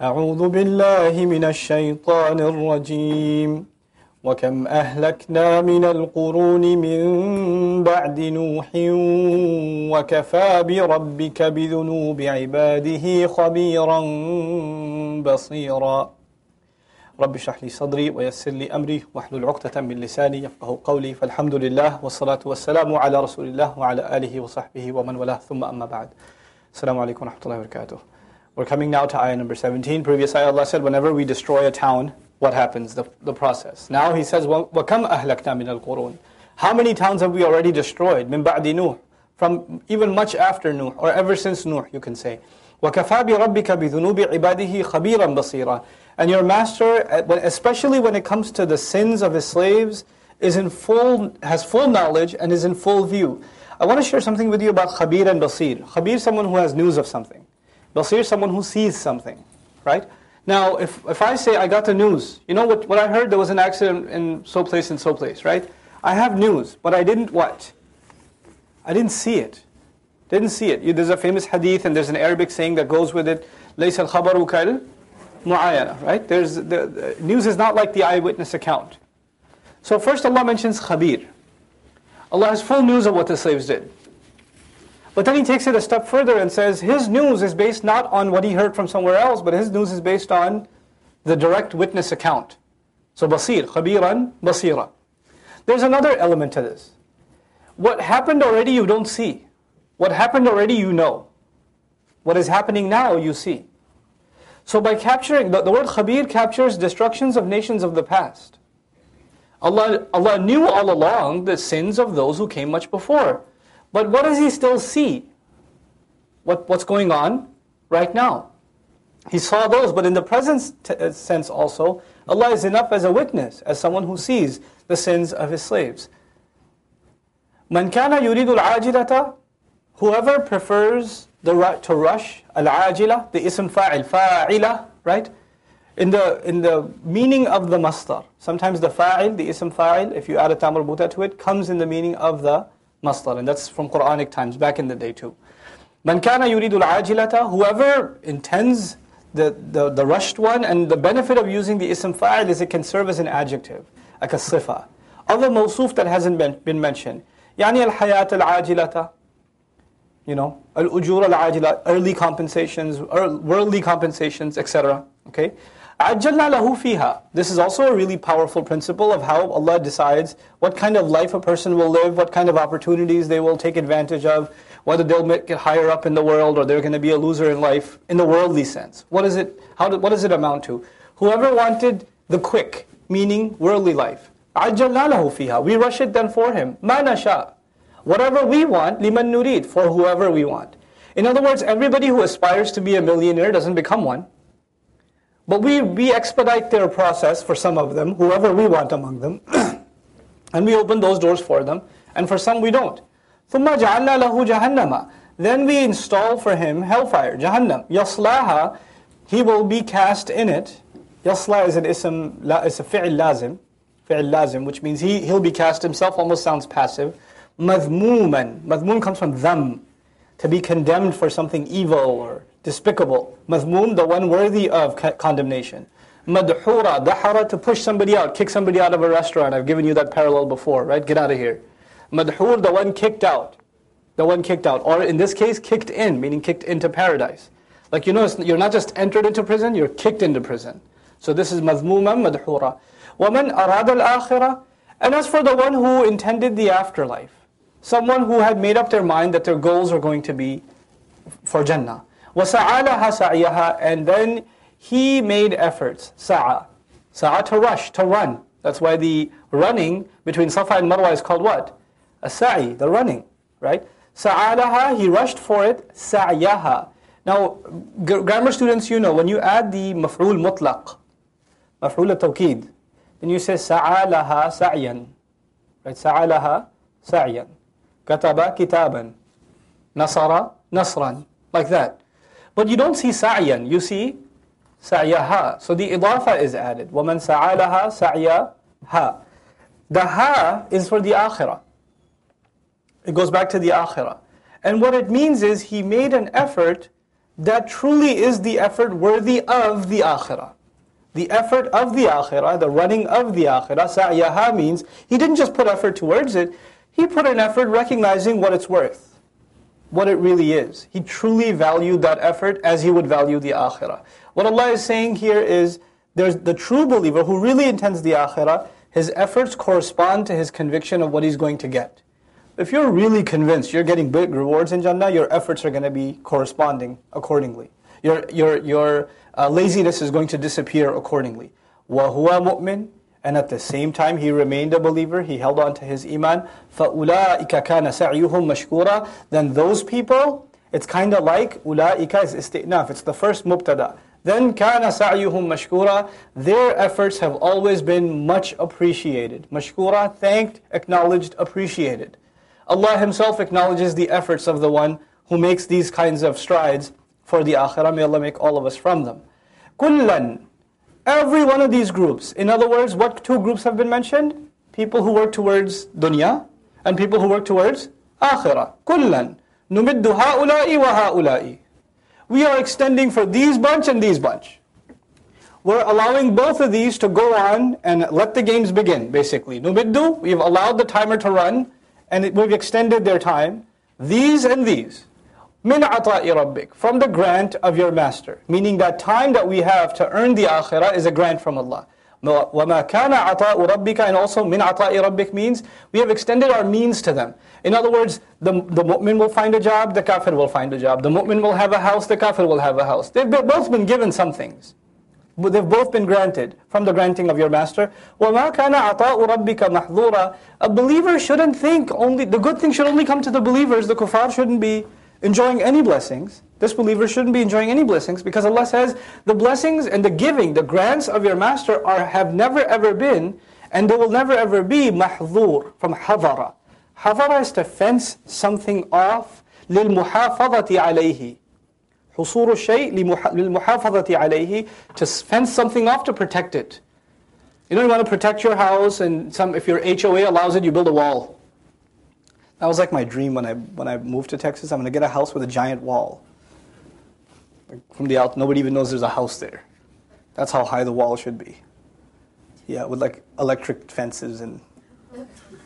أعوذ بالله من الشيطان الرجيم. وكم أهلكنا من القرون من بعد نوح وكفى بربك بذنوب عباده خبيرا بصيرا. رب اشرح لي صدري ويسر لي أمري واحلل عقدة من لساني يفقه قولي. فالحمد لله والصلاة والسلام على رسول الله وعلى آله وصحبه ومن والاه. ثم أما بعد. السلام عليكم ورحمة الله وبركاته. We're coming now to ayah number 17. Previous ayah, Allah said, whenever we destroy a town, what happens? The, the process. Now He says, وَكَمْ أَهْلَكْنَا مِنَ الْقُرُونِ How many towns have we already destroyed? مِن بَعْدِ نُوحٍ From even much after Nuh, or ever since Nuh, you can say. وَكَفَى بِرَبِّكَ بِذُنُوبِ عِبَادِهِ خَبِيرًا بَصِيرًا And your master, eh, especially when it comes to the sins of his slaves, is in full, has full knowledge and is in full view. I want to share something with you about Khabir and Basir. Khabir is someone who has news of something. Basir is someone who sees something, right? Now, if, if I say I got the news, you know what, what I heard? There was an accident in so place and so place, right? I have news, but I didn't what? I didn't see it. Didn't see it. There's a famous hadith and there's an Arabic saying that goes with it. لَيْسَ الْخَبَرُ كَالْ mu'ayana, right? There's, the, the, news is not like the eyewitness account. So first Allah mentions khabir. Allah has full news of what the slaves did. But then he takes it a step further and says his news is based not on what he heard from somewhere else, but his news is based on the direct witness account. So basir, khabiran, basira. There's another element to this. What happened already you don't see. What happened already you know. What is happening now you see. So by capturing, the, the word khabir captures destructions of nations of the past. Allah, Allah knew all along the sins of those who came much before. But what does he still see? What, what's going on right now? He saw those, but in the present t- uh, sense also, Allah is enough as a witness, as someone who sees the sins of his slaves. Man kana yuridu al whoever prefers the right to rush, al-ajila, the ism fa'il, fa'ila, right? In the, in the meaning of the masdar, sometimes the fa'il, the ism fa'il, if you add a ta marbuta to it, comes in the meaning of the masdar, and that's from Quranic times, back in the day too. Man kana yuridu al whoever intends the, the, the rushed one, and the benefit of using the ism fa'il is it can serve as an adjective, like a sifa. Other mawsuf that hasn't been, been mentioned. Yani al-hayat al-ajilata, you know, al-ujur al-ajila, early compensations, worldly compensations, etc. Okay? عَجَّلْنَا لَهُ فِيهَا This is also a really powerful principle of how Allah decides what kind of life a person will live, what kind of opportunities they will take advantage of, whether they'll get higher up in the world or they're going to be a loser in life in the worldly sense. What, is it, how do, what does it amount to? Whoever wanted the quick, meaning worldly life, عَجَّلْنَا لَهُ فِيهَا We rush it then for him. مَا نَشَاء Whatever we want, liman nurid, for whoever we want. In other words, everybody who aspires to be a millionaire doesn't become one. But we, we expedite their process for some of them, whoever we want among them, and we open those doors for them, and for some we don't. ثُمَّ جَعَلْنَا لَهُ جَهَنَّمَ Then we install for him hellfire, Jahannam. يَصْلَاهَا He will be cast in it. Yasla is an ism, is a fi'il lazim, fi'il lazim, which means he, he'll be cast himself, almost sounds passive. Madhmuman. Madhmum comes from dham, to be condemned for something evil or despicable. Mazmum, the one worthy of condemnation. Madhura, dahara, to push somebody out, kick somebody out of a restaurant. I've given you that parallel before, right? Get out of here. Madhur, the one kicked out. The one kicked out. Or in this case, kicked in, meaning kicked into paradise. Like you notice, you're not just entered into prison, you're kicked into prison. So this is mazmumam madhura. Woman arad al akhirah. And as for the one who intended the afterlife, someone who had made up their mind that their goals are going to be for Jannah. وَسَعَالَهَا سَعْيَهَا And then he made efforts, sa'a. Sa'a to rush, to run. That's why the running between Safa and Marwa is called what? A sa'i, the running, right? Sa'alaha, he rushed for it, sa'yaha. Now, grammar students, you know, when you add the maf'ul mutlaq, maf'ul tawkid, then you say sa'alaha sa'yan. Right? Sa'alaha sa'yan. Kataba kitaban. Nasara nasran. Like that. But you don't see sa'yan, you see sa'yaha. So the idafa is added. وَمَنْ سَعَالَهَا سَعْيَهَا The ha is for the akhirah. It goes back to the akhirah. And what it means is he made an effort that truly is the effort worthy of the akhirah. The effort of the akhirah, the running of the akhirah, sa'yaha means he didn't just put effort towards it, he put an effort recognizing what it's worth, what it really is. He truly valued that effort as he would value the akhirah. What Allah is saying here is there's the true believer who really intends the akhirah, his efforts correspond to his conviction of what he's going to get. If you're really convinced you're getting big rewards in Jannah, your efforts are going to be corresponding accordingly. Your, your, your uh, laziness is going to disappear accordingly. وَهُوَ مُؤْمِنٌ And at the same time, he remained a believer. He held on to his iman. فَأُولَٰئِكَ كَانَ سَعْيُهُمْ مَشْكُورًا Then those people, it's kind of like أُولَٰئِكَ is isti'naf. It's the first mubtada. Then كَانَ سَعْيُهُمْ مَشْكُورًا Their efforts have always been much appreciated. Mashkura, thanked, acknowledged, appreciated. Allah Himself acknowledges the efforts of the one who makes these kinds of strides for the akhirah. May Allah make all of us from them. Kullan, every one of these groups. In other words, what two groups have been mentioned? People who work towards dunya and people who work towards akhirah. Kullan, numiddu ha'ula'i wa ha'ula'i. We are extending for these bunch and these bunch. We're allowing both of these to go on and let the games begin, basically. Numiddu, we've allowed the timer to run and we've extended their time. These and these Min ata'i rabbik, from the grant of your master. Meaning that time that we have to earn the akhirah is a grant from Allah. وَمَا كَانَ عَطَاءُ رَبِّكَ And also, min ata'i rabbik means we have extended our means to them. In other words, the, the mu'min will find a job, the kafir will find a job. The mu'min will have a house, the kafir will have a house. They've both been given some things. But they've both been granted from the granting of your master. وَمَا كَانَ عَطَاءُ رَبِّكَ مَحْظُورًا A believer shouldn't think only, the good thing should only come to the believers. The kuffar shouldn't be enjoying any blessings. This believer shouldn't be enjoying any blessings because Allah says the blessings and the giving, the grants of your master are have never ever been and they will never ever be mahzur from hadara. Hadara is to fence something off للمحافظة عليه. حصول الشيء للمحافظة عليه to fence something off to protect it. You know you want to protect your house and some if your HOA allows it you build a wall. That was like my dream when I when I moved to Texas. I'm to get a house with a giant wall. Like from the out, nobody even knows there's a house there. That's how high the wall should be. Yeah, with like electric fences and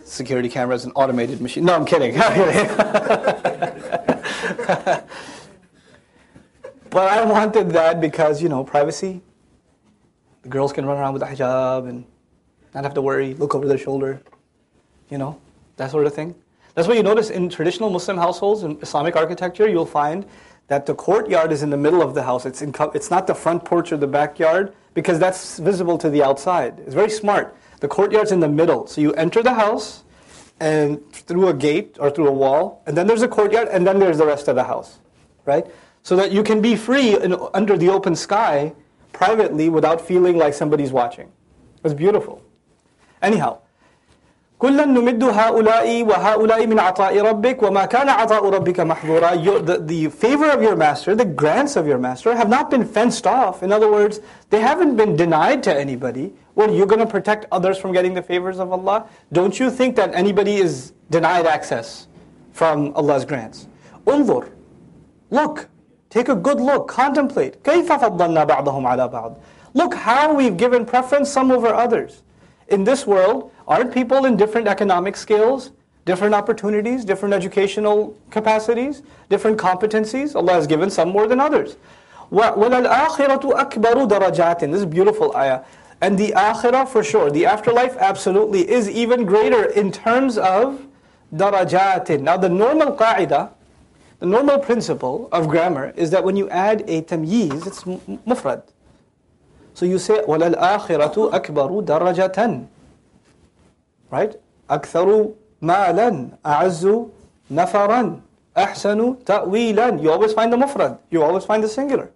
security cameras and automated machines. No, I'm kidding. but I wanted that because you know privacy. The girls can run around with a hijab and not have to worry, look over their shoulder. You know, that sort of thing. That's why you notice in traditional Muslim households, in Islamic architecture, you'll find that the courtyard is in the middle of the house. It's, in, it's not the front porch or the backyard because that's visible to the outside. It's very smart. The courtyard's in the middle. So you enter the house and through a gate or through a wall, and then there's a courtyard, and then there's the rest of the house, right? So that you can be free in, under the open sky privately without feeling like somebody's watching. It's beautiful. Anyhow, كلا نمد هؤلاء وهؤلاء من عطاء ربك وما كان عطاء ربك محظورا the, the favor of your master, the grants of your master have not been fenced off. In other words, they haven't been denied to anybody. What, you're going to protect others from getting the favors of Allah? Don't you think that anybody is denied access from Allah's grants? انظر Look, take a good look, contemplate. كيف فضلنا بعضهم على بعض Look how we've given preference some over others. In this world, aren't people in different economic skills, different opportunities, different educational capacities, different competencies? Allah has given some more than others. وَلَلْآخِرَةُ أَكْبَرُ دَرَجَاتٍ This is beautiful ayah. And the akhirah for sure, the afterlife absolutely is even greater in terms of darajatin. Now the normal qaida, the normal principle of grammar is that when you add a tamyiz, it's mufrad. So you say, وَلَلْآخِرَةُ أَكْبَرُ دَرَجَةً Right? أَكْثَرُ مَالًا أَعَزُّ نَفَرًا أَحْسَنُ تَأْوِيلًا You always find the mufrad. You always find the singular.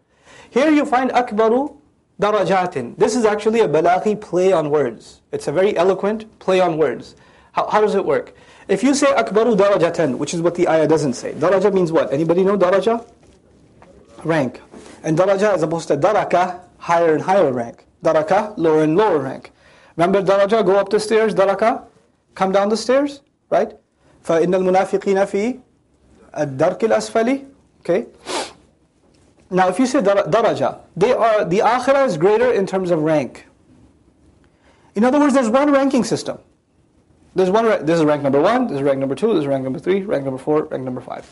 Here you find أكبر darajatin. This is actually a balaghi play on words. It's a very eloquent play on words. How, how does it work? If you say akbaru darajatan, which is what the ayah doesn't say. Daraja means what? Anybody know daraja? Rank. And daraja is opposed to daraka, higher and higher rank. Daraka, lower and lower rank. Remember daraja, go up the stairs, daraka, come down the stairs, right? فَإِنَّ الْمُنَافِقِينَ فِي الدَّرْكِ الْأَسْفَلِ Okay? Now, if you say daraja, they are the akhirah is greater in terms of rank. In other words, there's one ranking system. There's one. This is rank number one. This is rank number two. This is rank number three. Rank number four. Rank number five.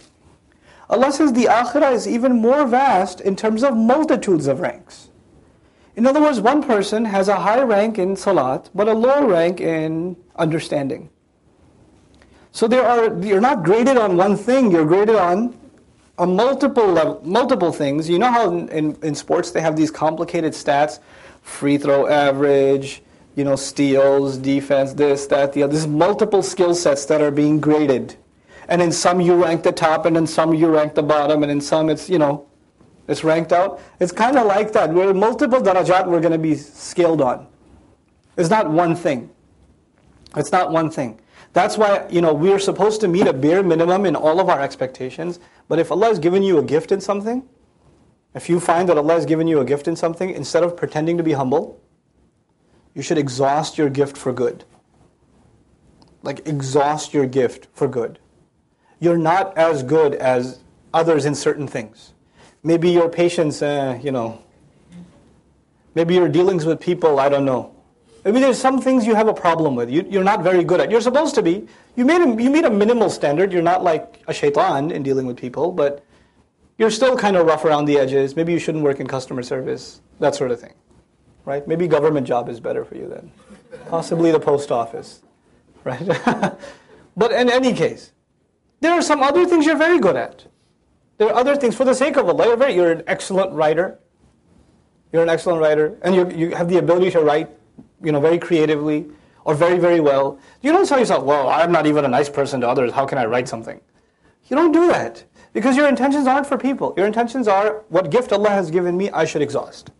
Allah says the akhirah is even more vast in terms of multitudes of ranks. In other words, one person has a high rank in salat, but a low rank in understanding. So there are you're not graded on one thing. You're graded on a multiple level, multiple things. You know how in, in, in sports they have these complicated stats, free throw average, you know, steals, defense, this, that, the other. There's multiple skill sets that are being graded. And in some you rank the top, and in some you rank the bottom, and in some it's, you know, it's ranked out. It's kind of like that. We're multiple darajat we're going to be scaled on. It's not one thing. It's not one thing. That's why, you know, we're supposed to meet a bare minimum in all of our expectations. But if Allah has given you a gift in something, if you find that Allah has given you a gift in something, instead of pretending to be humble, you should exhaust your gift for good. Like, exhaust your gift for good. You're not as good as others in certain things. Maybe your patience, uh, you know, maybe your dealings with people, I don't know. Maybe there's some things you have a problem with. You, are not very good at. You're supposed to be. You, made a, you meet a minimal standard. You're not like a shaitan in dealing with people, but you're still kind of rough around the edges. Maybe you shouldn't work in customer service, that sort of thing. Right? Maybe government job is better for you then. Possibly the post office. Right? but in any case, there are some other things you're very good at. There are other things, for the sake of Allah, you're, you're an excellent writer. You're an excellent writer, and you, you have the ability to write you know, very creatively or very, very well. You don't tell yourself, well, I'm not even a nice person to others. How can I write something? You don't do that because your intentions aren't for people. Your intentions are what gift Allah has given me, I should exhaust.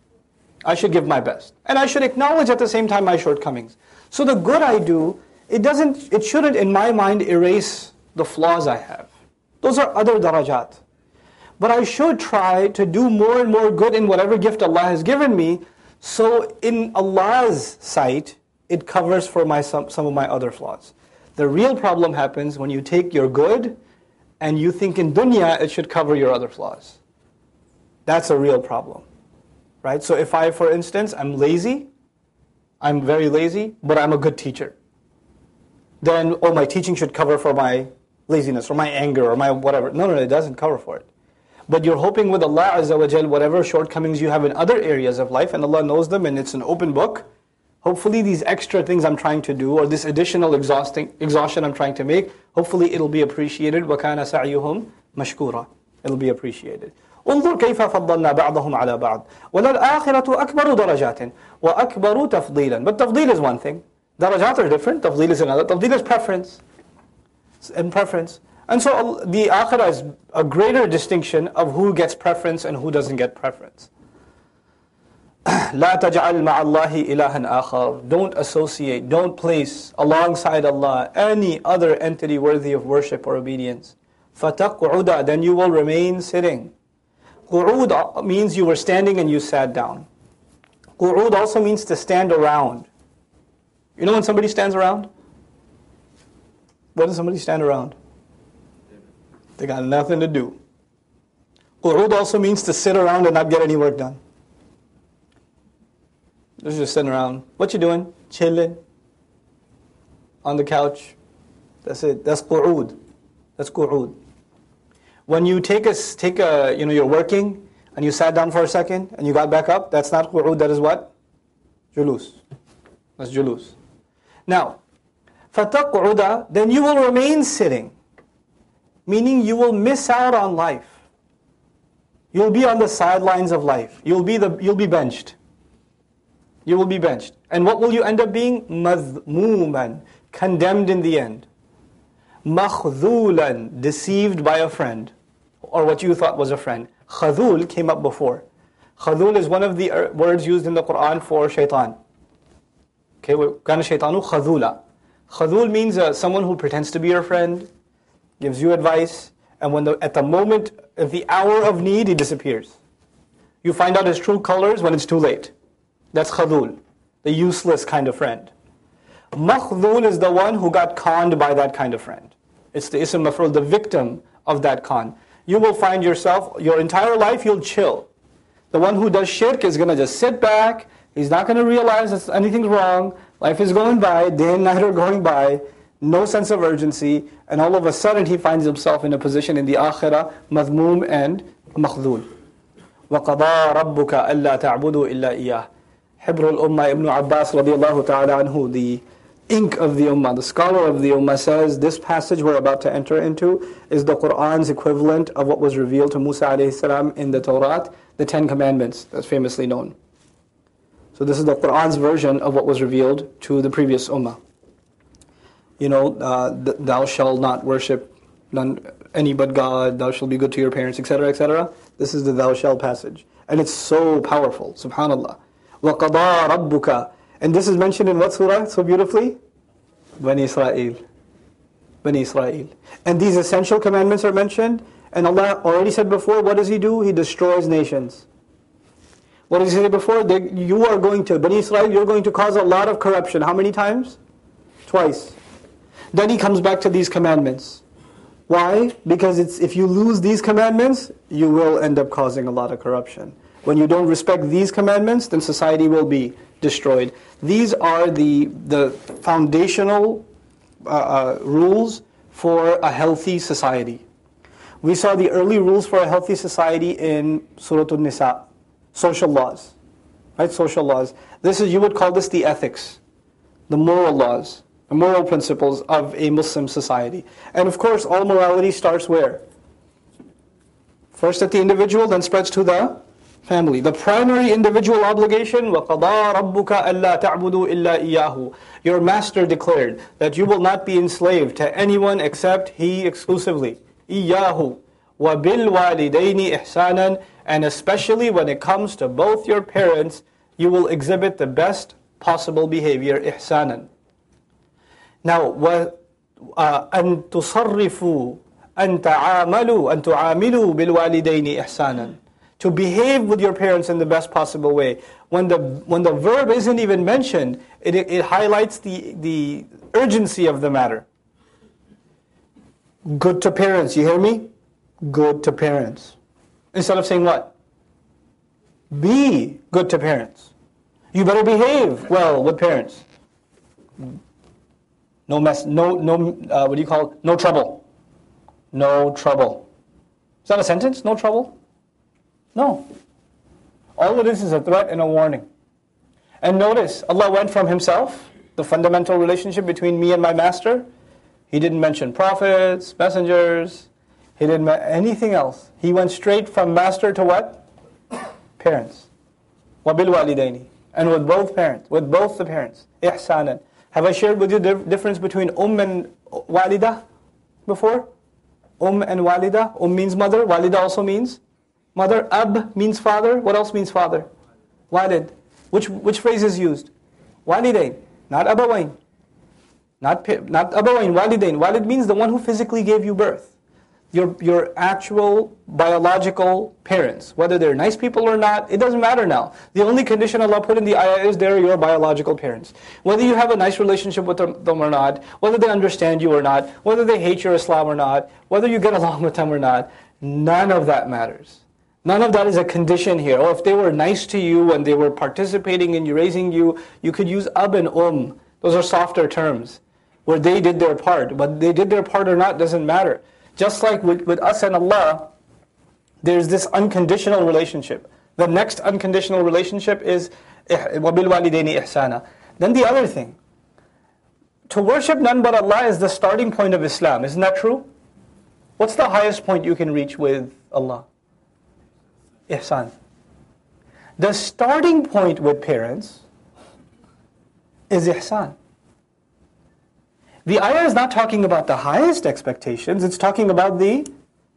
I should give my best. And I should acknowledge at the same time my shortcomings. So the good I do, it doesn't, it shouldn't in my mind erase the flaws I have. Those are other darajat. But I should try to do more and more good in whatever gift Allah has given me so in Allah's sight, it covers for my, some, some of my other flaws. The real problem happens when you take your good and you think in dunya it should cover your other flaws. That's a real problem. Right? So if I, for instance, I'm lazy, I'm very lazy, but I'm a good teacher, then, oh, my teaching should cover for my laziness or my anger or my whatever. No, no, no, it doesn't cover for it. But you're hoping with Allah Azza wa Jal, whatever shortcomings you have in other areas of life, and Allah knows them and it's an open book, hopefully these extra things I'm trying to do, or this additional exhausting, exhaustion I'm trying to make, hopefully it'll be appreciated. وَكَانَ سَعْيُهُمْ مَشْكُورًا It'll be appreciated. انظر كيف فضلنا بعضهم على بعض وللآخرة أكبر درجات وأكبر تفضيلا But tafdeel is one thing. Darajat are different. Tafdeel is another. Tafdeel is preference. And preference. And so the akhirah is a greater distinction of who gets preference and who doesn't get preference. لا تجعل مع الله إلها آخر. Don't associate, don't place alongside Allah any other entity worthy of worship or obedience. فَتَقْعُدَ Then you will remain sitting. قُعُود means you were standing and you sat down. قُعُود also means to stand around. You know when somebody stands around? What does somebody stand around? They got nothing to do. Qu'ud also means to sit around and not get any work done. They're just sitting around. What you doing? Chilling. On the couch. That's it. That's qu'ud. That's qu'ud. When you take a, take a, you know, you're working and you sat down for a second and you got back up, that's not qu'ud, that is what? Julus. That's julus. Now, fataq'uda, then you will remain sitting meaning you will miss out on life. You'll be on the sidelines of life. You'll be, the, you'll be benched. You will be benched. And what will you end up being? Madhmuman, condemned in the end. Makhdhulan, deceived by a friend, or what you thought was a friend. Khadul came up before. Khadul is one of the er, words used in the Quran for shaitan. Okay, kana shaitanu khadhula. Khadhul means uh, someone who pretends to be your friend, gives you advice, and when the, at the moment, at the hour of need, he disappears. You find out his true colors when it's too late. That's khadul, the useless kind of friend. Makhdul is the one who got conned by that kind of friend. It's the ism maf'ul, the victim of that con. you will find yourself, your entire life, you'll chill. The one who does shirk is going to just sit back. He's not going to realize that anything's wrong. Life is going by, day and night are going by, no sense of urgency, and all of a sudden he finds himself in a position in the akhirah, madhmoom and makhdhul. وَقَضَى رَبُّكَ أَلَّا تَعْبُدُوا إِلَّا إِيَّهِ Hibr al-Ummah Ibn Abbas radiallahu ta'ala anhu, the ink of the Ummah, the scholar of the Ummah says this passage we're about to enter into is the Qur'an's equivalent of what was revealed to Musa alayhi salam in the Torah, the Ten Commandments, that's famously known. So this is the Qur'an's version of what was revealed to the previous Ummah. You know, uh, thou shalt not worship none, any but God, thou shalt be good to your parents, etc., etc. This is the thou shalt passage. And it's so powerful, subhanAllah. وَقَضَى رَبُّكَ And this is mentioned in what surah so beautifully? Bani Israel. Bani Israel. And these essential commandments are mentioned. And Allah already said before, what does He do? He destroys nations. What did He say before? That you are going to, Bani Israel, you're going to cause a lot of corruption. How many times? Twice. Then He comes back to these commandments. Why? Because it's, if you lose these commandments, you will end up causing a lot of corruption. When you don't respect these commandments, then society will be destroyed. These are the, the foundational uh, uh, rules for a healthy society. We saw the early rules for a healthy society in Surah An-Nisa, social laws, right? Social laws. This is, you would call this the ethics, the moral laws, moral principles of a Muslim society. And of course, all morality starts where? First at the individual, then spreads to the family. The primary individual obligation, وَقَضَى رَبُّكَ أَلَّا تَعْبُدُوا إِلَّا إِيَّاهُ Your master declared that you will not be enslaved to anyone except he exclusively. إِيَّاهُ وَبِالْوَالِدَيْنِ إِحْسَانًا And especially when it comes to both your parents, you will exhibit the best possible behavior, إِحْسَانًا Now, أَن تُصَرِّفُوا أن تعاملوا أن تعاملوا بالوالدين إحسانا to behave with your parents in the best possible way. When the, when the verb isn't even mentioned, it, it highlights the, the urgency of the matter. Good to parents, you hear me? Good to parents. Instead of saying what? Be good to parents. You better behave well with parents. No mess, no, no, uh, what do you call it? No trouble. No trouble. Is that a sentence? No trouble? No. All it is is a threat and a warning. And notice, Allah went from Himself, the fundamental relationship between me and my master. He didn't mention prophets, messengers, He didn't mention anything else. He went straight from master to what? Parents. وَبِالْوَالِدَيْنِ walidaini. And with both parents, with both the parents. إِحْسَانًا. have I shared with you the difference between um and walida before? Um and walida. Um means mother, walida also means Mother, ab means father. What else means father? Walid. Which, which phrase is used? Walidain, not abawain. Not, not abawain, walidain. Walid means the one who physically gave you birth. Your, your actual biological parents. Whether they're nice people or not, it doesn't matter now. The only condition Allah put in the ayah is they're your biological parents. Whether you have a nice relationship with them or not, whether they understand you or not, whether they hate your Islam or not, whether you get along with them or not, none of that matters. None of that is a condition here. Or if they were nice to you and they were participating in raising you, you could use ab and um. Those are softer terms where they did their part. But they did their part or not doesn't matter. Just like with, with us and Allah, there's this unconditional relationship. The next unconditional relationship is وَبِالْوَالِدَيْنِ إِحْسَانًا Then the other thing, to worship none but Allah is the starting point of Islam. Isn't that true? What's the highest point you can reach with Allah? ihsan. The starting point with parents is ihsan. The ayah is not talking about the highest expectations, it's talking about the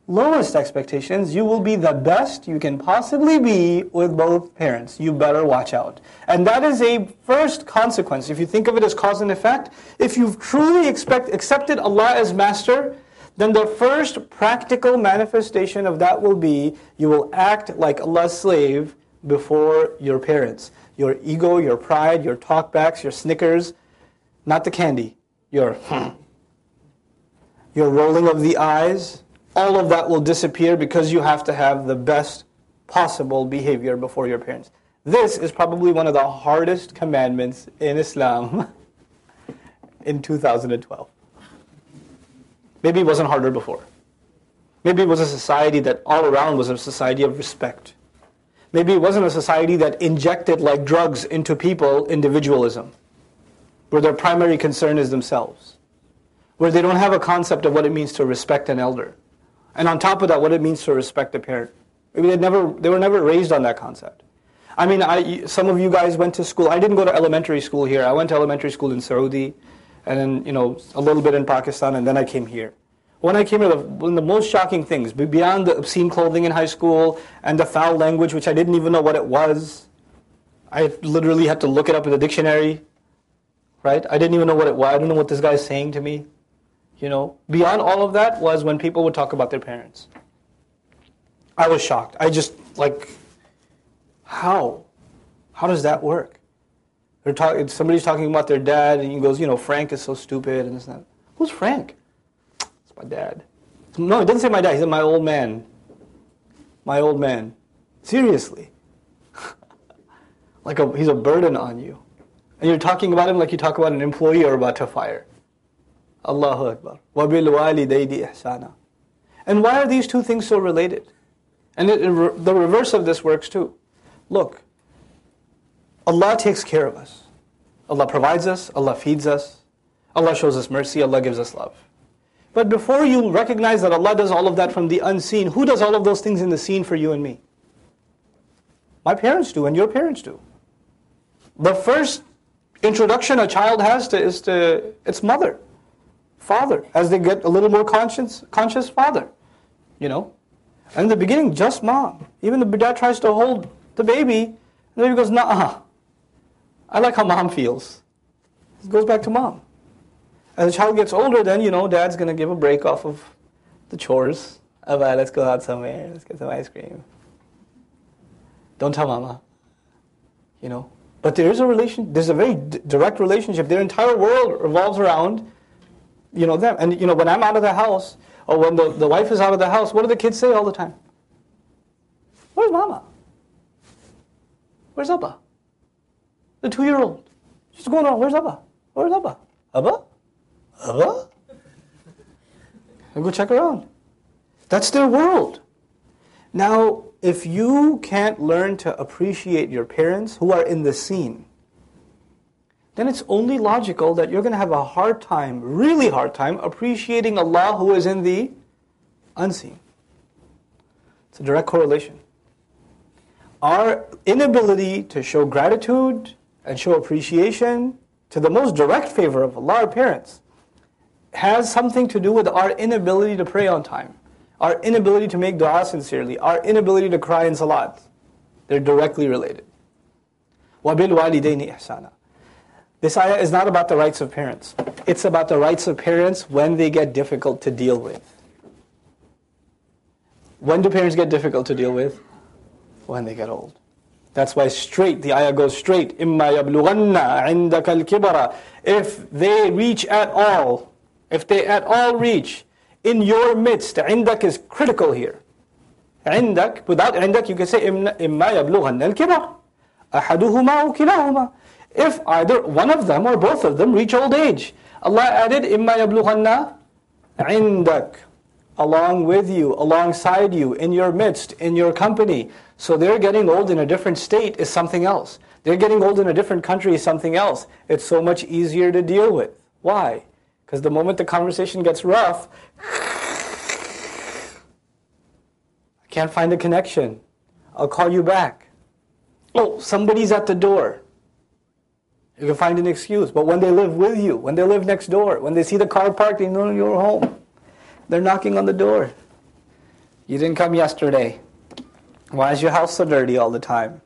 lowest expectations. You will be the best you can possibly be with both parents. You better watch out. And that is a first consequence. If you think of it as cause and effect, if you've truly expect, accepted Allah as master, then the first practical manifestation of that will be you will act like Allah's slave before your parents. Your ego, your pride, your talkbacks, your snickers, not the candy, your your rolling of the eyes, all of that will disappear because you have to have the best possible behavior before your parents. This is probably one of the hardest commandments in Islam in 2012. Maybe it wasn't harder before. Maybe it was a society that all around was a society of respect. Maybe it wasn't a society that injected like drugs into people individualism, where their primary concern is themselves, where they don't have a concept of what it means to respect an elder, and on top of that, what it means to respect a parent. Maybe they never they were never raised on that concept. I mean, I, some of you guys went to school. I didn't go to elementary school here. I went to elementary school in Saudi, and then you know a little bit in Pakistan, and then I came here. When I came here, one of the most shocking things, beyond the obscene clothing in high school and the foul language, which I didn't even know what it was, I literally had to look it up in the dictionary. Right? I didn't even know what it was. I didn't know what this guy's saying to me. You know, beyond all of that was when people would talk about their parents. I was shocked. I just like, how? How does that work? They're talking. Somebody's talking about their dad, and he goes, you know, Frank is so stupid, and it's that. Who's Frank? It's my dad. No, it doesn't say my dad. He said my old man. My old man. Seriously. like a, he's a burden on you, and you're talking about him like you talk about an employee you're about to fire. Allahu Akbar. وَبِالْوَالِدَيْنِ إِحْسَانًا And why are these two things so related? And it, it, the reverse of this works too. Look, Allah takes care of us. Allah provides us, Allah feeds us, Allah shows us mercy, Allah gives us love. But before you recognize that Allah does all of that from the unseen, who does all of those things in the seen for you and me? My parents do, and your parents do. The first introduction a child has to is to its mother father. As they get a little more conscious, conscious father. You know? And in the beginning, just mom. Even the dad tries to hold the baby, and the baby goes, nah. I like how mom feels. It goes back to mom. As the child gets older, then, you know, dad's going to give a break off of the chores. Right, uh, let's go out somewhere. Let's get some ice cream. Don't tell mama. You know? But there is a relation, there's a very d- direct relationship. Their entire world revolves around you know them. And you know when I'm out of the house or when the, the wife is out of the house, what do the kids say all the time? Where's mama? Where's Abba? The two-year-old. She's going on. Where's Abba? Where's Abba? Abba? Abba? And go check around. That's their world. Now, if you can't learn to appreciate your parents who are in the seen, then it's only logical that you're going to have a hard time, really hard time, appreciating Allah who is in the unseen. It's a direct correlation. Our inability to show gratitude and show appreciation to the most direct favor of Allah, our parents, has something to do with our inability to pray on time, our inability to make dua sincerely, our inability to cry in salat. They're directly related. وَبِالْوَالِدَيْنِ إِحْسَانًا this ayah is not about the rights of parents. It's about the rights of parents when they get difficult to deal with. When do parents get difficult to deal with? When they get old. That's why straight, the ayah goes straight. إِمَّا يَبْلُغَنَّ عِنْدَكَ الْكِبَرَ If they reach at all, if they at all reach in your midst, عِنْدَك is critical here. عِنْدَك, without عِنْدَك you can say إِمَّا يَبْلُغَنَّ الْكِبَرَ أَحَدُهُمَا أَوْ كِلَاهُمَا if either one of them or both of them reach old age. Allah added, إِمَّا يَبْلُغَنَّ عِنْدَكَ Along with you, alongside you, in your midst, in your company. So they're getting old in a different state is something else. They're getting old in a different country is something else. It's so much easier to deal with. Why? Because the moment the conversation gets rough, I can't find a connection. I'll call you back. Oh, somebody's at the door. You can find an excuse. But when they live with you, when they live next door, when they see the car parked, know you're home. They're knocking on the door. You didn't come yesterday. Why is your house so dirty all the time?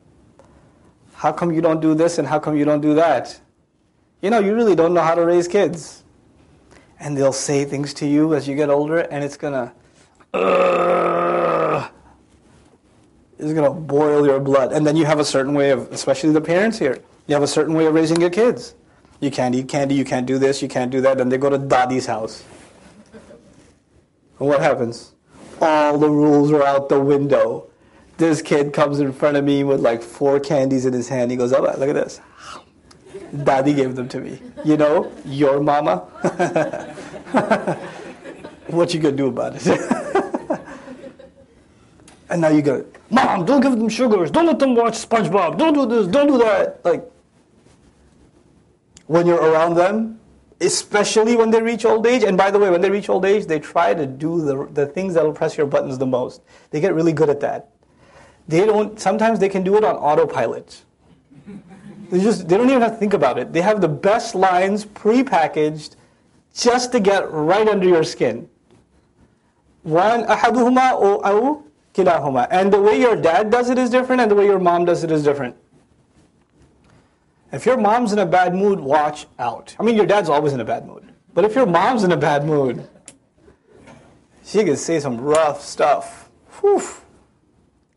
How come you don't do this and how come you don't do that? You know, you really don't know how to raise kids. And they'll say things to you as you get older, and it's gonna, uh, it's gonna boil your blood. And then you have a certain way of, especially the parents here, you have a certain way of raising your kids. You can't eat candy, you can't do this, you can't do that. Then they go to Daddy's house. And what happens? all the rules are out the window. This kid comes in front of me with like four candies in his hand. He goes, oh, look at this. Daddy gave them to me. You know, your mama. what you gonna do about it? and now you go, Mom, don't give them sugars. Don't let them watch SpongeBob. Don't do this. Don't do that. Like, when you're around them, especially when they reach old age. And by the way, when they reach old age, they try to do the, the things that'll press your buttons the most. They get really good at that. They don't, sometimes they can do it on autopilot. They just they don't even have to think about it. They have the best lines pre-packaged just to get right under your skin. One ahaduhuma o au kilahuma. And the way your dad does it is different, and the way your mom does it is different. If your mom's in a bad mood, watch out. I mean, your dad's always in a bad mood. But if your mom's in a bad mood, she can say some rough stuff. Whew.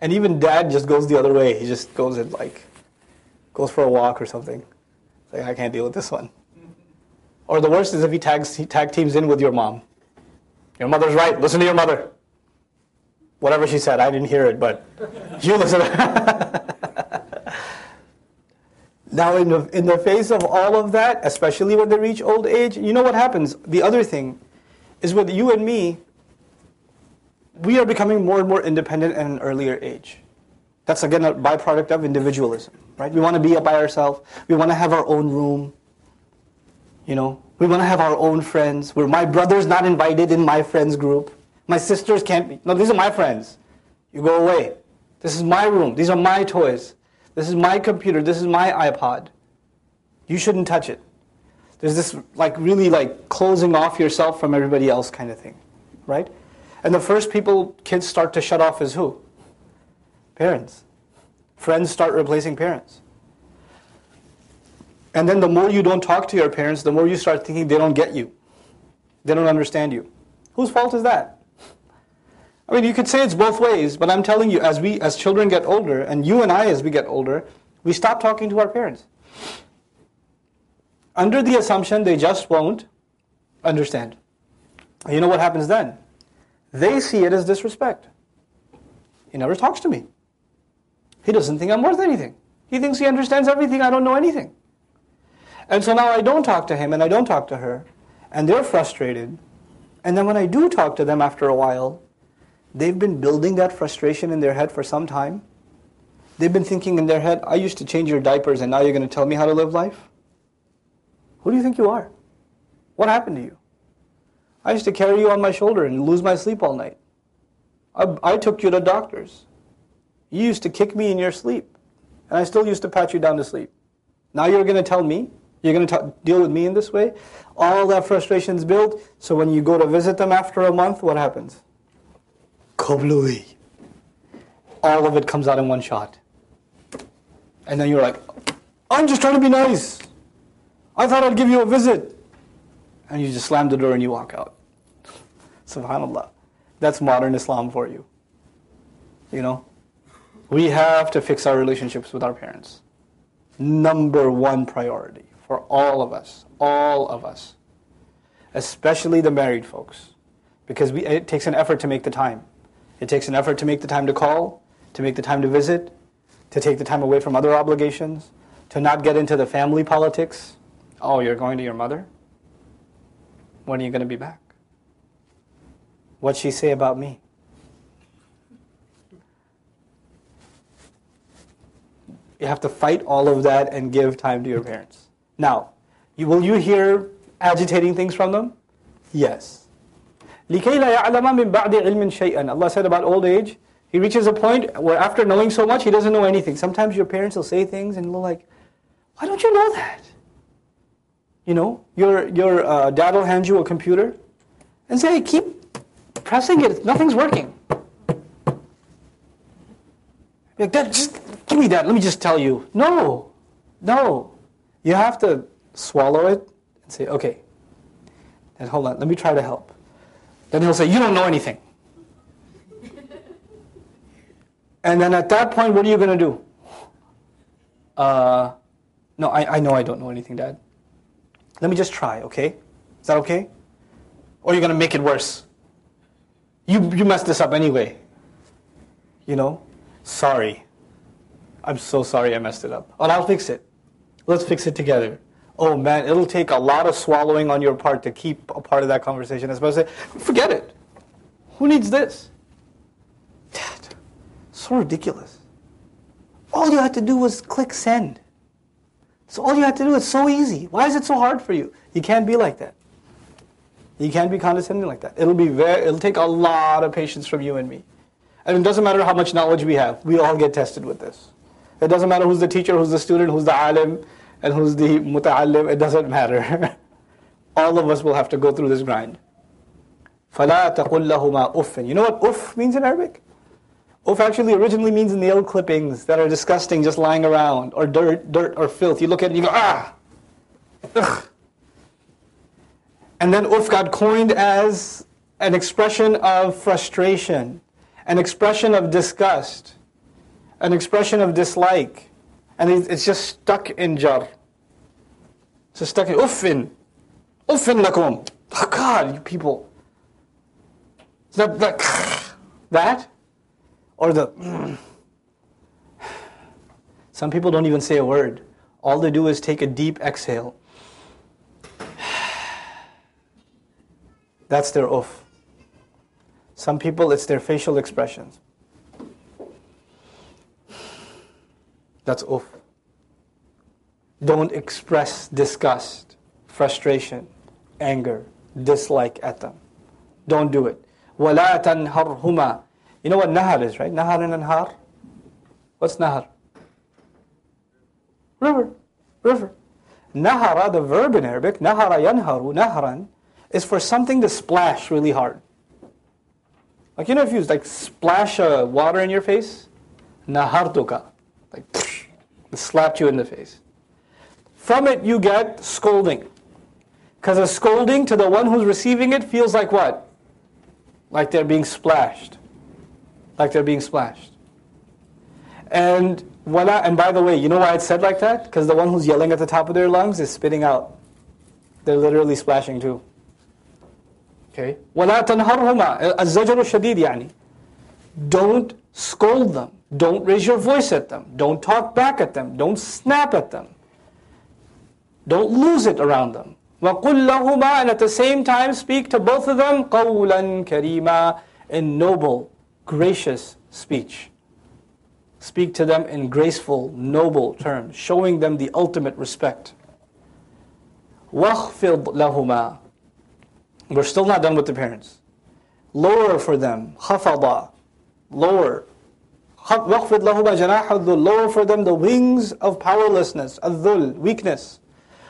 And even dad just goes the other way. He just goes in like, goes for a walk or something. It's Like, I can't deal with this one. Or the worst is if he tags he tag teams in with your mom. Your mother's right. Listen to your mother. Whatever she said, I didn't hear it, but you listen. Now, in the, in the face of all of that, especially when they reach old age, you know what happens? The other thing is with you and me, we are becoming more and more independent at an earlier age. That's again a byproduct of individualism, right? We want to be by ourselves. We want to have our own room. You know, we want to have our own friends. Where my brother's not invited in my friends group. My sisters can't be. No, these are my friends. You go away. This is my room. These are my toys. This is my computer. This is my iPod. You shouldn't touch it. There's this like really like closing off yourself from everybody else kind of thing, right? And the first people kids start to shut off is who? Parents. Friends start replacing parents. And then the more you don't talk to your parents, the more you start thinking they don't get you. They don't understand you. Whose fault is that? I mean, you could say it's both ways, but I'm telling you, as we, as children get older, and you and I as we get older, we stop talking to our parents. Under the assumption they just won't understand. You know what happens then? They see it as disrespect. He never talks to me. He doesn't think I'm worth anything. He thinks he understands everything, I don't know anything. And so now I don't talk to him and I don't talk to her, and they're frustrated. And then when I do talk to them after a while, They've been building that frustration in their head for some time. They've been thinking in their head, I used to change your diapers and now you're going to tell me how to live life? Who do you think you are? What happened to you? I used to carry you on my shoulder and lose my sleep all night. I, I took you to doctors. You used to kick me in your sleep, and I still used to pat you down to sleep. Now you're going to tell me? You're going to deal with me in this way? All that frustration's built, so when you go to visit them after a month, what happens? Kablui. All of it comes out in one shot. And then you're like, I'm just trying to be nice. I thought I'd give you a visit. And you just slam the door and you walk out. Subhanallah. That's modern Islam for you. You know? We have to fix our relationships with our parents. Number one priority for all of us. All of us. Especially the married folks. Because we, it takes an effort to make the time. It takes an effort to make the time to call, to make the time to visit, to take the time away from other obligations, to not get into the family politics. Oh, you're going to your mother? When are you going to be back? What'd she say about me? you have to fight all of that and give time to your parents. Now, you, will you hear agitating things from them? Yes. Allah said about old age, he reaches a point where after knowing so much, he doesn't know anything. Sometimes your parents will say things and you're like, why don't you know that? You know, your, your uh, dad will hand you a computer and say, keep pressing it, nothing's working. Like, Dad, just give me that, let me just tell you. No, no. You have to swallow it and say, okay, and hold on, let me try to help. Then he'll say, You don't know anything. and then at that point, what are you going to do? Uh, no, I, I know I don't know anything, Dad. Let me just try, okay? Is that okay? Or you're you going to make it worse? You, you messed this up anyway. You know? Sorry. I'm so sorry I messed it up. But I'll fix it. Let's fix it together. Oh man, it'll take a lot of swallowing on your part to keep a part of that conversation. As to say, forget it. Who needs this? Dad, so ridiculous. All you had to do was click send. So all you had to do. It's so easy. Why is it so hard for you? You can't be like that. You can't be condescending like that. It'll be very. It'll take a lot of patience from you and me. And it doesn't matter how much knowledge we have. We all get tested with this. It doesn't matter who's the teacher, who's the student, who's the alim, and who's the muta'allim. It doesn't matter. all of us will have to go through this grind. فَلَا تَقُلْ لَهُمَا أُفٍّ You know what uff means in Arabic? Uff actually originally means nail clippings that are disgusting just lying around, or dirt, dirt or filth. You look at it and you go, ah! Ugh. And then uff got coined as an expression of frustration, an expression of disgust, an expression of dislike. And it's just stuck in jar. Just stuck in uffin. Uffin lakum. Oh God, you people. That, that, that? Or the, mm. Some people don't even say a word. All they do is take a deep exhale. That's their uff. Some people, it's their facial expressions. That's uff. Don't express disgust, frustration, anger, dislike at them. Don't do it. وَلَا تَنْهَرْهُمَا You know what nahar is, right? Nahar and anhar? What's nahar? River. River. Nahara, the verb in Arabic, nahara yanharu, nahran, is for something to splash really hard. Like, you know, if you like splash uh, water in your face, nahartuka, like, psh, slapped you in the face. From it, you get scolding. Because a scolding to the one who's receiving it feels like what? Like they're being splashed. Like they're being splashed. And voila, and by the way, you know why it's said like that? Because the one who's yelling at the top of their lungs is spitting out. They're literally splashing too. Okay? وَلَا تَنْهَرْهُمَا الزَّجْرُ الشَّدِيدِ يعني. Don't scold them. Don't raise your voice at them. Don't talk back at them. Don't snap at them. Don't lose it around them. وَقُلْ لَهُمَا And at the same time speak to both of them قَوْلًا كَرِيمًا In noble, gracious speech. Speak to them in graceful, noble terms, showing them the ultimate respect. وَخْفِضْ لَهُمَا we're still not done with the parents. Lower for them, خفض, lower. وَخْفِضْ لَهُمَا جَنَاحَ الذُّلِّ Lower for them the wings of powerlessness, الذُّلْ, weakness.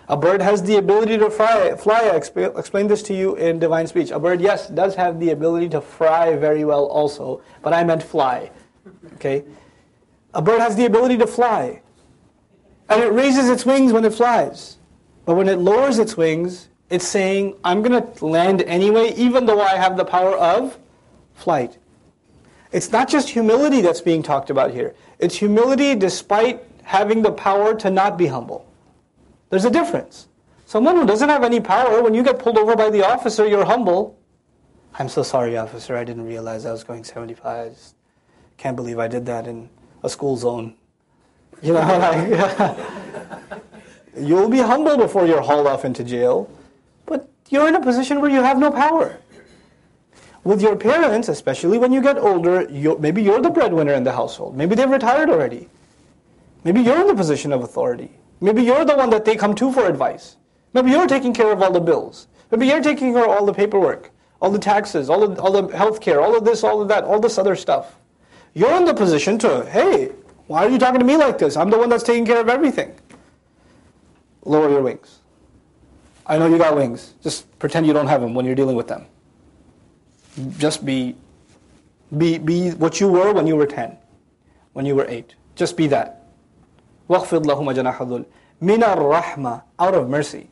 A bird has the ability to fly. fly. I explained this to you in divine speech. A bird, yes, does have the ability to fly very well also, but I meant fly. Okay? A bird has the ability to fly. And it raises its wings when it flies. But when it lowers its wings, it's saying, I'm going to land anyway, even though I have the power of flight. It's not just humility that's being talked about here. It's humility despite having the power to not be humble. There's a difference. Someone who doesn't have any power, when you get pulled over by the officer, you're humble. I'm so sorry, officer. I didn't realize I was going 75. I just can't believe I did that in a school zone. You know, like, you'll be humble before you're hauled off into jail you're in a position where you have no power. With your parents, especially when you get older, you're, maybe you're the breadwinner in the household. Maybe they've retired already. Maybe you're in the position of authority. Maybe you're the one that they come to for advice. Maybe you're taking care of all the bills. Maybe you're taking care of all the paperwork, all the taxes, all the, all the health care, all of this, all of that, all this other stuff. You're in the position to, hey, why are you talking to me like this? I'm the one that's taking care of everything. Lower your wings. I know you got wings. Just pretend you don't have them when you're dealing with them. Just be, be, be what you were when you were 10, when you were 8. Just be that. وَخْفِضْ لَهُمَ جَنَاحَ الذُّلِّ مِنَ الرَّحْمَةِ Out of mercy.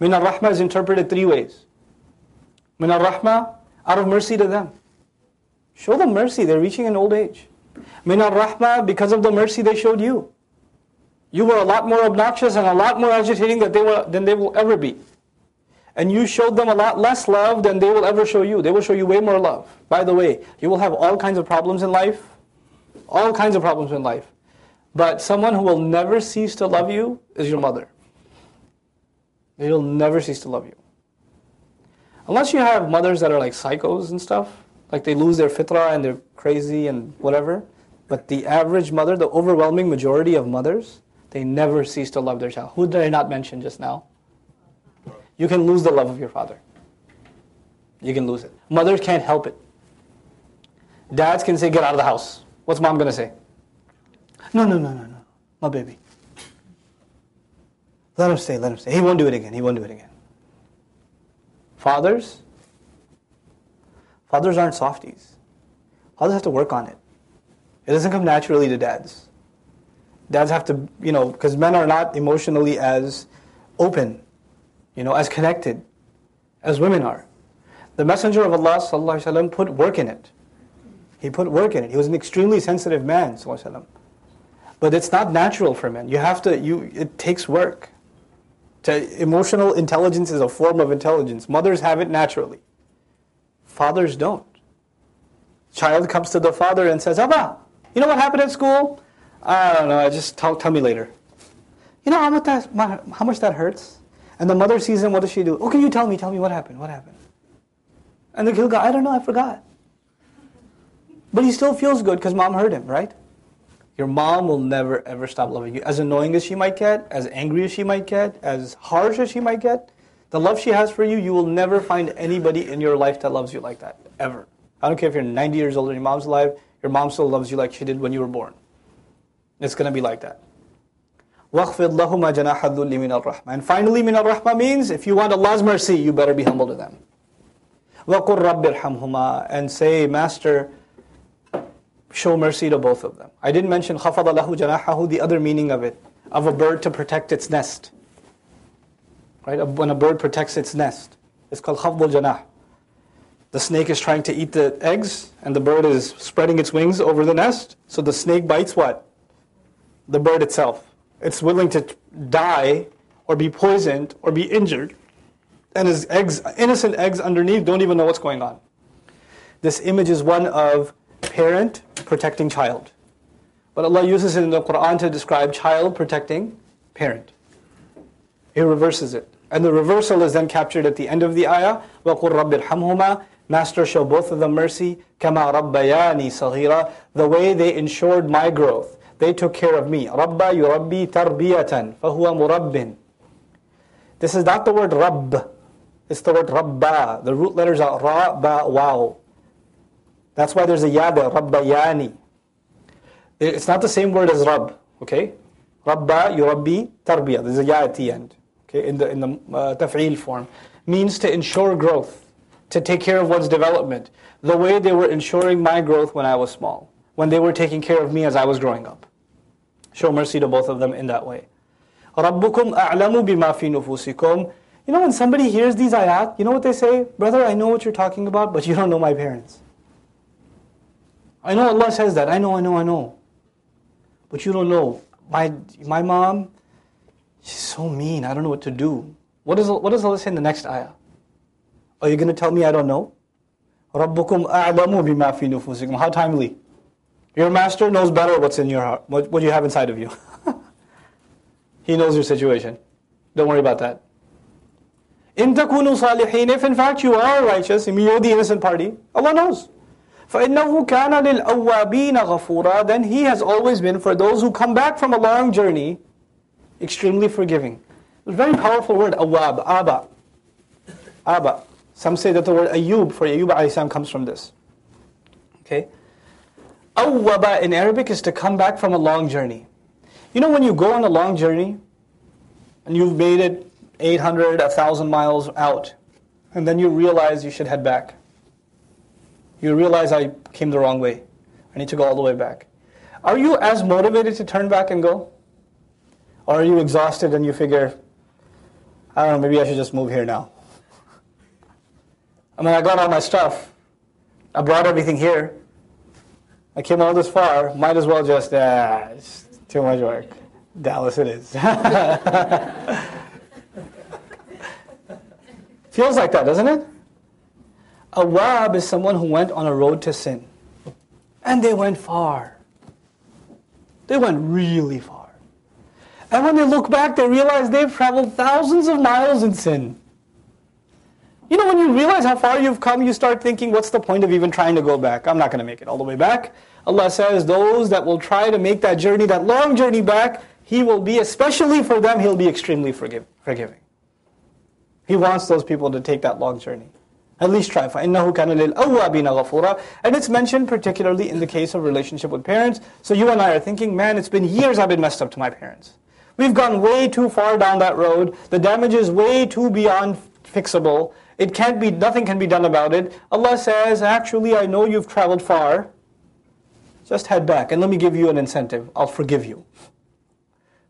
Min al-Rahma is interpreted three ways. Min al-Rahma, out of mercy to them. Show them mercy, they're reaching an old age. Min al-Rahma, because of the mercy they showed you. You were a lot more obnoxious and a lot more agitating than they, were, than they will ever be. and you showed them a lot less love than they will ever show you. They will show you way more love. By the way, you will have all kinds of problems in life, all kinds of problems in life. But someone who will never cease to love you is your mother. They'll never cease to love you. Unless you have mothers that are like psychos and stuff, like they lose their fitrah and they're crazy and whatever. But the average mother, the overwhelming majority of mothers, they never cease to love their child. Who did I not mention just now? You can lose the love of your father. You can lose it. Mothers can't help it. Dads can say, get out of the house. What's mom going to say? No, no, no, no, no. My baby. Let him stay, let him stay. He won't do it again. He won't do it again. Fathers, fathers aren't softies. Fathers have to work on it. It doesn't come naturally to dads Dads have to, you know, because men are not emotionally as open, you know, as connected as women are. The Messenger of Allah وسلم, put work in it. He put work in it. He was an extremely sensitive man, وسلم. but it's not natural for men. You have to. You. It takes work. To, emotional intelligence is a form of intelligence. Mothers have it naturally. Fathers don't. Child comes to the father and says, Abba, you know what happened at school? I don't know, I just tell, tell me later. You know how much, that, how much that hurts? And the mother sees him, what does she do? Oh, can you tell me, tell me what happened, what happened? And the kid goes, I don't know, I forgot. But he still feels good because mom heard him, right? Your mom will never ever stop loving you. As annoying as she might get, as angry as she might get, as harsh as she might get, the love she has for you, you will never find anybody in your life that loves you like that, ever. I don't care if you're 90 years old and your mom's alive, your mom still loves you like she did when you were born. It's going to be like that. وَخْفِضْ لَهُمَا جَنَاحَ الذُّلِّ مِنَ الرَّحْمَةِ And finally, min al-rahma means if you want Allah's mercy, you better be humble to them. وَقُلْ رَبِّ ارْحَمْهُمَا And say, Master, show mercy to both of them. I didn't mention خَفَضَ لَهُ جَنَاحَهُ, the other meaning of it, of a bird to protect its nest. Right? When a bird protects its nest. It's called خَفْضُ الْجَنَاحِ. The snake is trying to eat the eggs, and the bird is spreading its wings over the nest. So the snake bites what? the bird itself. It's willing to die or be poisoned or be injured. And his eggs, innocent eggs underneath, don't even know what's going on. This image is one of parent protecting child. But Allah uses it in the Quran to describe child protecting parent. He reverses it. And the reversal is then captured at the end of the ayah. وَقُلْ رَبِّ ارْحَمْهُمَا Master, show both of them mercy. كَمَا رَبَّيَانِي صَغِيرًا The way they ensured my growth. They took care of me. Rabba yurabbi tarbiyatan fahuwa murabbin. This is not the word rabb. It's the word rabba. The root letters are ra, ba, waw. That's why there's a ya there, rabbayani. It's not the same word as rabb, okay? Rabba yurabbi tarbiya. There's a ya at the end, okay, in the, in the uh, taf'il form. Means to ensure growth, to take care of one's development, the way they were ensuring my growth when I was small, when they were taking care of me as I was growing up Show mercy to both of them in that way. رَبُّكُمْ أَعْلَمُ بِمَا فِي نُفُوسِكُمْ You know when somebody hears these ayat, you know what they say? Brother, I know what you're talking about, but you don't know my parents. I know Allah says that. I know, I know, I know. But you don't know. My, my mom, she's so mean. I don't know what to do. What, is, what does Allah say in the next ayah? Are you going to tell me I don't know? رَبُّكُمْ أَعْلَمُ بِمَا فِي نُفُوسِكُمْ How timely. Your master knows better what's in your heart, what, what you have inside of you. he knows your situation. Don't worry about that. In takunu salihin, if in fact you are righteous, you're the innocent party, Allah knows. فَإِنَّهُ كَانَ لِلْأَوَّابِينَ غَفُورًا Then He has always been, for those who come back from a long journey, extremely forgiving. It's a very powerful word, awab, aba. Aba. Some say that the word Ayub for Ayub alayhi comes from this. Okay? Awwaba in Arabic is to come back from a long journey. You know when you go on a long journey, and you've made it 800, 1,000 miles out, and then you realize you should head back you realize I came the wrong way. I need to go all the way back. Are you as motivated to turn back and go? Or are you exhausted and you figure, I don't know, maybe I should just move here now? I mean, I got all my stuff. I brought everything here. I came all this far. Might as well just, uh, it's too much work. Dallas it is. Feels like that, doesn't it? Awab is someone who went on a road to sin. And they went far. They went really far. And when they look back, they realize they've traveled thousands of miles in sin You know, when you realize how far you've come, you start thinking, what's the point of even trying to go back? I'm not going to make it all the way back. Allah says, those that will try to make that journey, that long journey back, He will be, especially for them, He'll be extremely forgive, forgiving. He wants those people to take that long journey. At least try. فَإِنَّهُ كَانَ لِلْأَوَّابِينَ غَفُورًا And it's mentioned particularly in the case of relationship with parents. So you and I are thinking, man, it's been years I've been messed up to my parents. We've gone way too far down that road. The damage is way too beyond fixable. It can't be, nothing can be done about it. Allah says, actually, I know you've traveled far. Just head back and let me give you an incentive. I'll forgive you.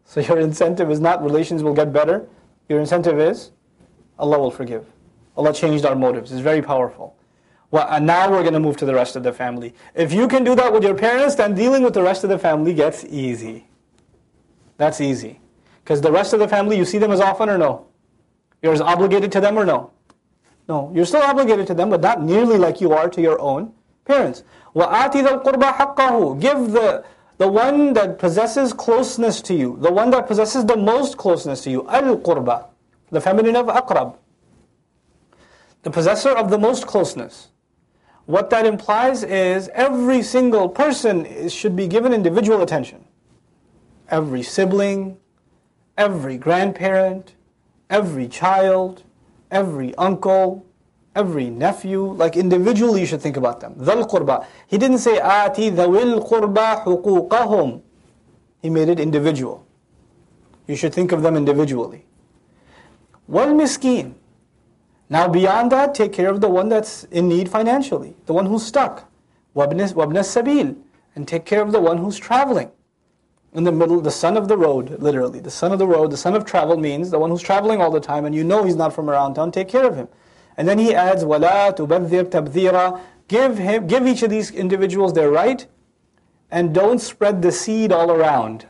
So your incentive is not relations will get better. Your incentive is Allah will forgive. Allah changed our motives. It's very powerful. Well, and now we're going to move to the rest of the family. If you can do that with your parents, then dealing with the rest of the family gets easy. That's easy. Because the rest of the family, you see them as often or no? You're as obligated to them or no? No. You're still obligated to them, but not nearly like you are to your own parents. وَآتِ ذَا الْقُرْبَى حَقَّهُ Give the, the one that possesses closeness to you, the one that possesses the most closeness to you, al-qurba, the feminine of aqrab the possessor of the most closeness. What that implies is every single person is, should be given individual attention. Every sibling, every grandparent, every child, every uncle, every nephew, like individually you should think about them. Dhal qurba. He didn't say ati dhawil qurba huquqahum. He made it individual. You should think of them individually. Wal miskin. Now beyond that, take care of the one that's in need financially, the one who's stuck. Wabna sabil. And take care of the one who's traveling In the middle, the son of the road, literally. The son of the road, the son of travel means the one who's traveling all the time and you know he's not from around town, take care of him. And then he adds, وَلَا تُبَذِّرْ تَبْذِيرًا Give, him, give each of these individuals their right and don't spread the seed all around.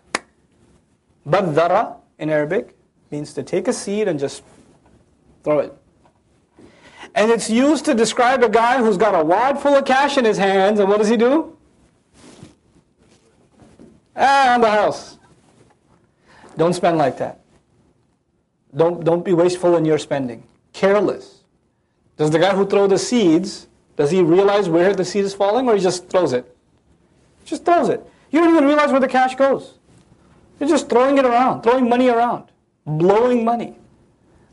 Badhara in Arabic means to take a seed and just throw it. And it's used to describe a guy who's got a wad full of cash in his hands, and what does he do? Ah, on the house. Don't spend like that. Don't, don't be wasteful in your spending. Careless. Does the guy who throws the seeds, does he realize where the seed is falling or he just throws it? Just throws it. You don't even realize where the cash goes. You're just throwing it around, throwing money around, blowing money.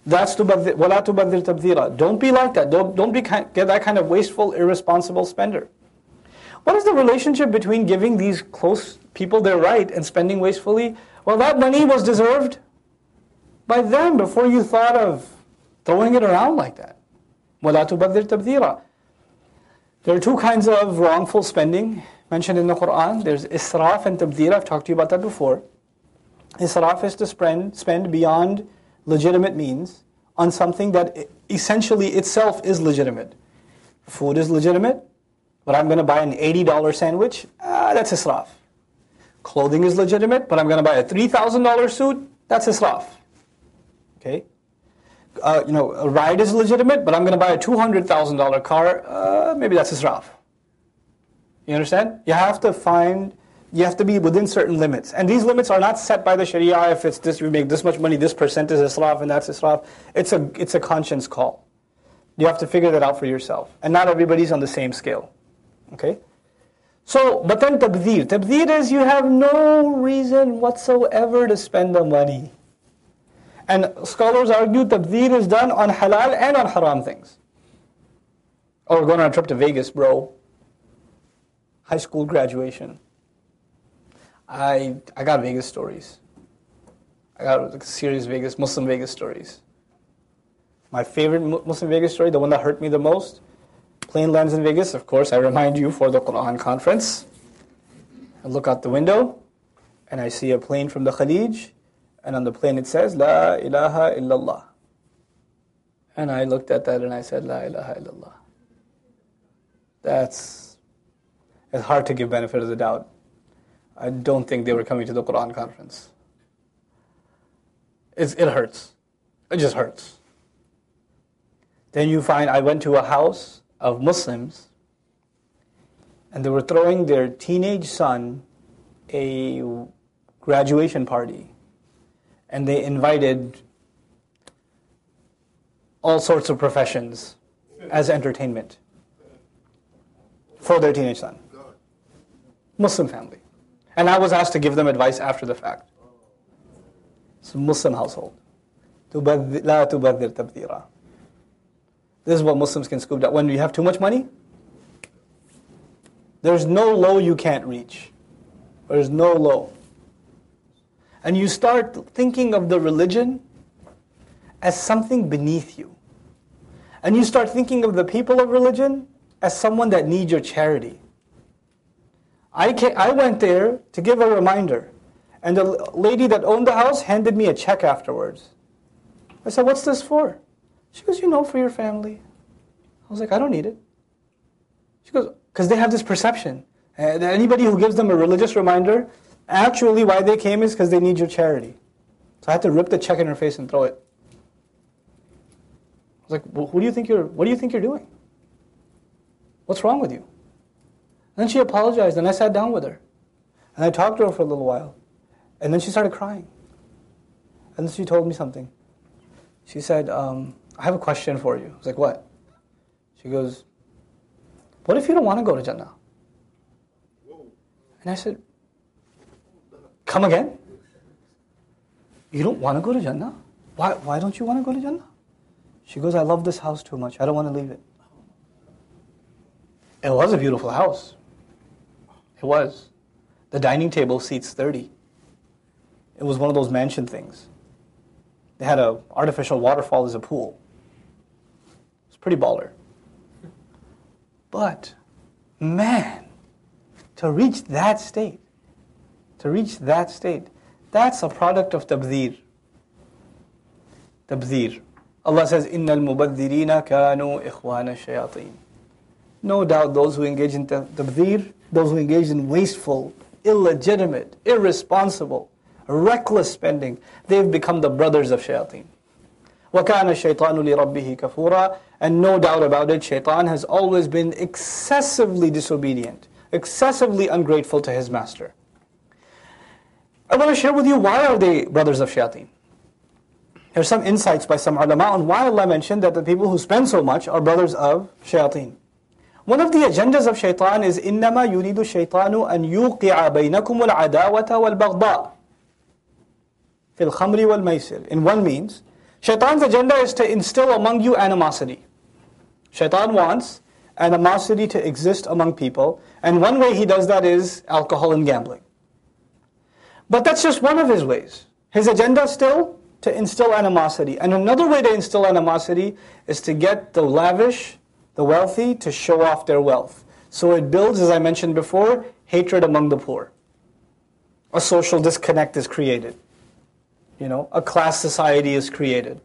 That's wala tubadir. Don't be like that. Don't, don't be get that kind of wasteful, irresponsible spender. What is the relationship between giving these close people their right and spending wastefully? Well, that money was deserved by them before you thought of throwing it around like that. ولا تبذر تبذيرا. There are two kinds of wrongful spending mentioned in the Quran. There's israf and tabdhir. I've talked to you about that before. Israf is to spend, spend beyond legitimate means on something that essentially itself is legitimate. Food is legitimate, but I'm going to buy an $80 sandwich, ah, that's israf. Clothing is legitimate, but I'm going to buy a $3,000 suit, that's israf. Okay? Uh, you know, a ride is legitimate, but I'm going to buy a $200,000 car, uh, maybe that's israf. You understand? You have to find you have to be within certain limits. And these limits are not set by the Sharia. If it's this, you make this much money, this percent is israf, and that's israf. It's a, it's a conscience call. You have to figure that out for yourself. And not everybody's on the same scale. Okay? So, but then tabdhir. Tabdhir is you have no reason whatsoever to spend the money. And scholars argue tabdhir is done on halal and on haram things. Oh, we're going on a trip to Vegas, bro. High school graduation I I got Vegas stories. I got like, serious Vegas Muslim Vegas stories. My favorite Muslim Vegas story, the one that hurt me the most, plane lands in Vegas. Of course, I remind you for the Quran conference. I look out the window, and I see a plane from the Khalij, and on the plane it says La ilaha illallah. And I looked at that and I said La ilaha illallah. That's it's hard to give benefit of the doubt. I don't think they were coming to the Quran conference. It's, it hurts. It just hurts. Then you find I went to a house of Muslims and they were throwing their teenage son a graduation party. And they invited all sorts of professions as entertainment for their teenage son. Muslim family. And I was asked to give them advice after the fact. It's a Muslim household. لا تبذر تبذيرا. this is what Muslims can scoop down. When you have too much money, there's no low you can't reach. There's no low. And you start thinking of the religion as something beneath you. And you start thinking of the people of religion as someone that needs your charity. I, I went there to give a reminder. And the lady that owned the house handed me a check afterwards. I said, What's this for? She goes, You know, for your family. I was like, I don't need it. She goes, Because they have this perception. Uh, that anybody who gives them a religious reminder, actually, why they came is because they need your charity. So I had to rip the check in her face and throw it. I was like, well, who do you think you're, What do you think you're doing? What's wrong with you? And then she apologized, and I sat down with her. And I talked to her for a little while. And then she started crying. And then she told me something. She said, um, I have a question for you. I was like, what? She goes, what if you don't want to go to Jannah? And I said, come again? You don't want to go to Jannah? Why, why don't you want to go to Jannah? She goes, I love this house too much. I don't want to leave it. It was a beautiful house. It was. The dining table seats 30. It was one of those mansion things. They had an artificial waterfall as a pool It's pretty baller. But, man, to reach that state, to reach that state, that's a product of tabdhir. Tabdhir. Allah says, إِنَّ الْمُبَذِّرِينَ كَانُوا إِخْوَانَ الشَّيَاطِينَ No doubt those who engage in tabdhir, those who engage in wasteful, illegitimate, irresponsible, reckless spending, they've become the brothers of shayateen. وَكَانَ الشَّيْطَانُ لِرَبِّهِ كَفُورًا And no doubt about it, shaitan has always been excessively disobedient, excessively ungrateful to his master. I want to share with you why are they brothers of shayateen. There's some insights by some ulama on why Allah mentioned that the people who spend so much are brothers of shayateen. One of the agendas of shaitan is إِنَّمَا يُرِيدُ الشَّيْطَانُ أَن يُوقِعَ بَيْنَكُمُ الْعَدَاوَةَ وَالْبَغْضَاءَ fil khamri wal maisir. In one means, shaitan's agenda is to instill among you animosity. Shaitan wants animosity to exist among people, and one way he does that is alcohol and gambling. But that's just one of his ways. His agenda still to instill animosity. And another way to instill animosity is to get the lavish, the wealthy, to show off their wealth. So it builds, as I mentioned before, hatred among the poor. A social disconnect is created you know, a class society is created.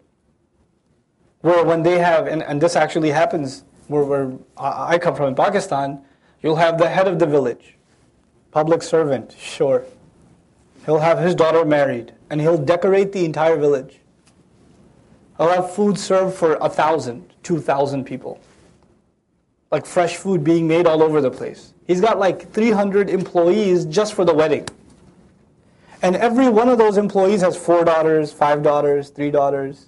Where when they have, and, and this actually happens where, where I come from in Pakistan, you'll have the head of the village, public servant, sure. He'll have his daughter married, and he'll decorate the entire village. He'll have food served for a thousand, two thousand people. Like fresh food being made all over the place. He's got like 300 employees just for the wedding. And every one of those employees has four daughters, five daughters, three daughters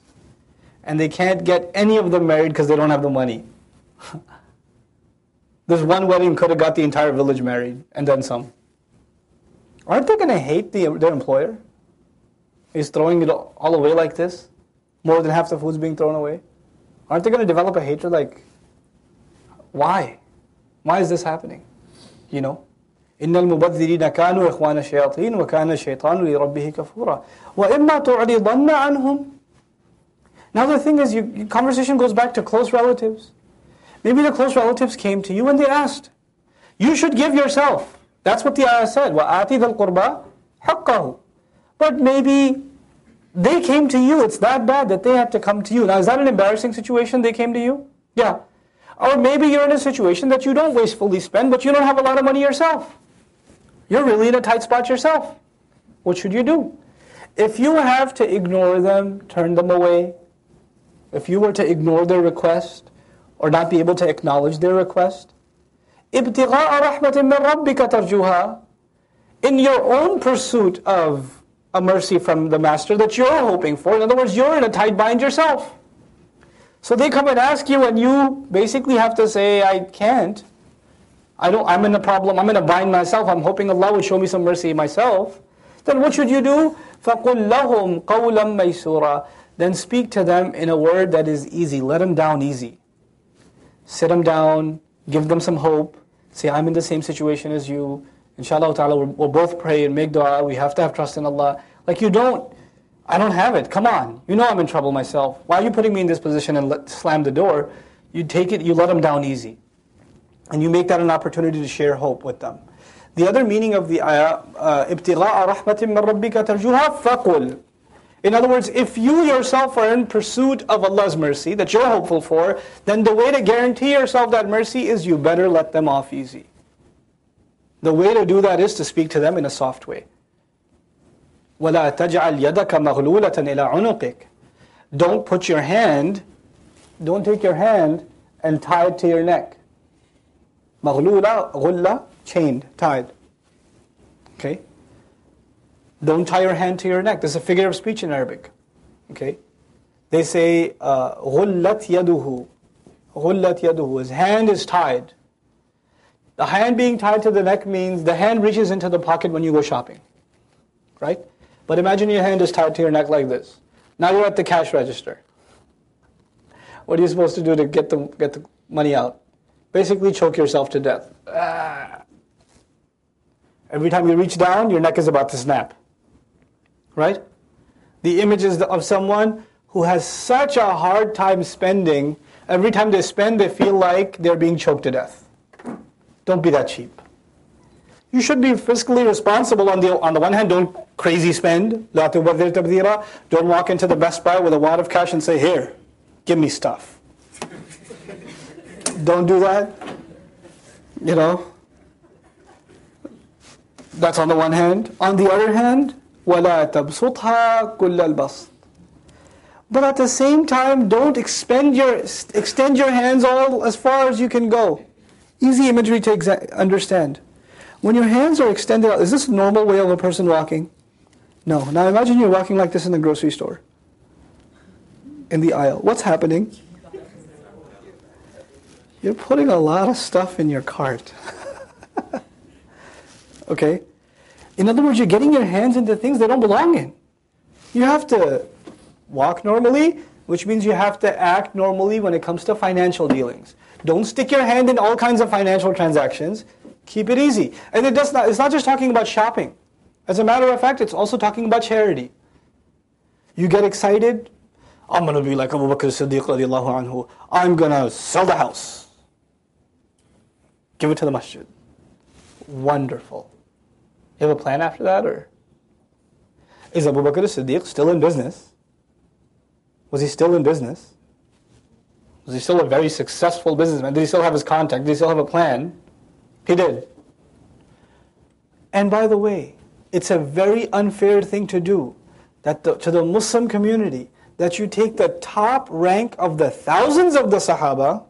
And they can't get any of them married because they don't have the money. this one wedding could have got the entire village married and then some. Aren't they going to hate the, their employer? He's throwing it all away like this. More than half the food's being thrown away. Aren't they going to develop a hatred like, why? Why is this happening? You know? إن المبذرين كانوا إخوان الشياطين وكان الشيطان لربه كفورا وإما تعرضن عنهم Now the thing is, you, conversation goes back to close relatives. Maybe the close relatives came to you and they asked. You should give yourself. That's what the ayah said. وَآتِ ذَا الْقُرْبَى حَقَّهُ But maybe they came to you. It's that bad that they had to come to you. Now is that an embarrassing situation they came to you? Yeah. Or maybe you're in a situation that you don't wastefully spend, but you don't have a lot of money yourself. You're really in a tight spot yourself. What should you do? If you have to ignore them, turn them away, if you were to ignore their request or not be able to acknowledge their request, ابتغاء رحمة من ربك ترجوها in your own pursuit of a mercy from the master that you're hoping for. In other words, you're in a tight bind yourself. So they come and ask you, and you basically have to say, I can't. I don't, I'm in a problem, I'm in a bind myself, I'm hoping Allah would show me some mercy myself. Then what should you do? فَقُلْ لَهُمْ قَوْلًا مَيْسُورًا then speak to them in a word that is easy. Let them down easy. Sit them down, give them some hope. Say, I'm in the same situation as you. Inshallah ta'ala, we'll, we'll both pray and make dua. We have to have trust in Allah. Like, you don't, I don't have it. Come on. You know I'm in trouble myself. Why are you putting me in this position and let, slam the door? You take it, you let them down easy. And you make that an opportunity to share hope with them. The other meaning of the ayah, uh, ibtigha'a rahmatin min rabbika tarjuha. In other words, if you yourself are in pursuit of Allah's mercy that you're hopeful for, then the way to guarantee yourself that mercy is you better let them off easy. The way to do that is to speak to them in a soft way. وَلَا تَجْعَلْ يَدَكَ مَغْلُولَةً إِلَىٰ عُنُقِكَ Don't put your hand, don't take your hand and tie it to your neck. مغلولة, غلة, chained, tied. Okay? Don't tie your hand to your neck. This is a figure of speech in Arabic. Okay? They say, غُلَّتْ يَدُهُ غُلَّتْ يَدُهُ His hand is tied. The hand being tied to the neck means the hand reaches into the pocket when you go shopping. Right? But imagine your hand is tied to your neck like this. Now you're at the cash register. What are you supposed to do to get the, get the money out? Basically, choke yourself to death. Ah. Every time you reach down, your neck is about to snap. Right? The images of someone who has such a hard time spending. Every time they spend, they feel like they're being choked to death. Don't be that cheap. You should be fiscally responsible on the, on the one hand, don't crazy spend. Don't walk into the Best Buy with a wad of cash and say, here, give me stuff. don't do that. You know? That's on the one hand. On the other hand, وَلَا تَبْسُطْهَا كُلَّ الْبَسْطِ But at the same time, don't expend your, extend your hands all as far as you can go. Easy imagery to exa- understand. When your hands are extended out, is this a normal way of a person walking? No. Now imagine you're walking like this in the grocery store, in the aisle. What's happening? You're putting a lot of stuff in your cart. okay? In other words, you're getting your hands into things they don't belong in. You have to walk normally, which means you have to act normally when it comes to financial dealings. Don't stick your hand in all kinds of financial transactions. Keep it easy. And it does not, it's not just talking about shopping. As a matter of fact, it's also talking about charity. You get excited, I'm going to be like Abu Bakr Siddiq radiallahu anhu. I'm going to sell the house. Give it to the masjid. Wonderful. You have a plan after that or? Is Abu Bakr as-Siddiq still in business? Was he still in business? Was he still a very successful businessman? Did he still have his contact? Did he still have a plan? He did. And by the way, it's a very unfair thing to do that the, to the Muslim community that you take the top rank of the thousands of the Sahaba,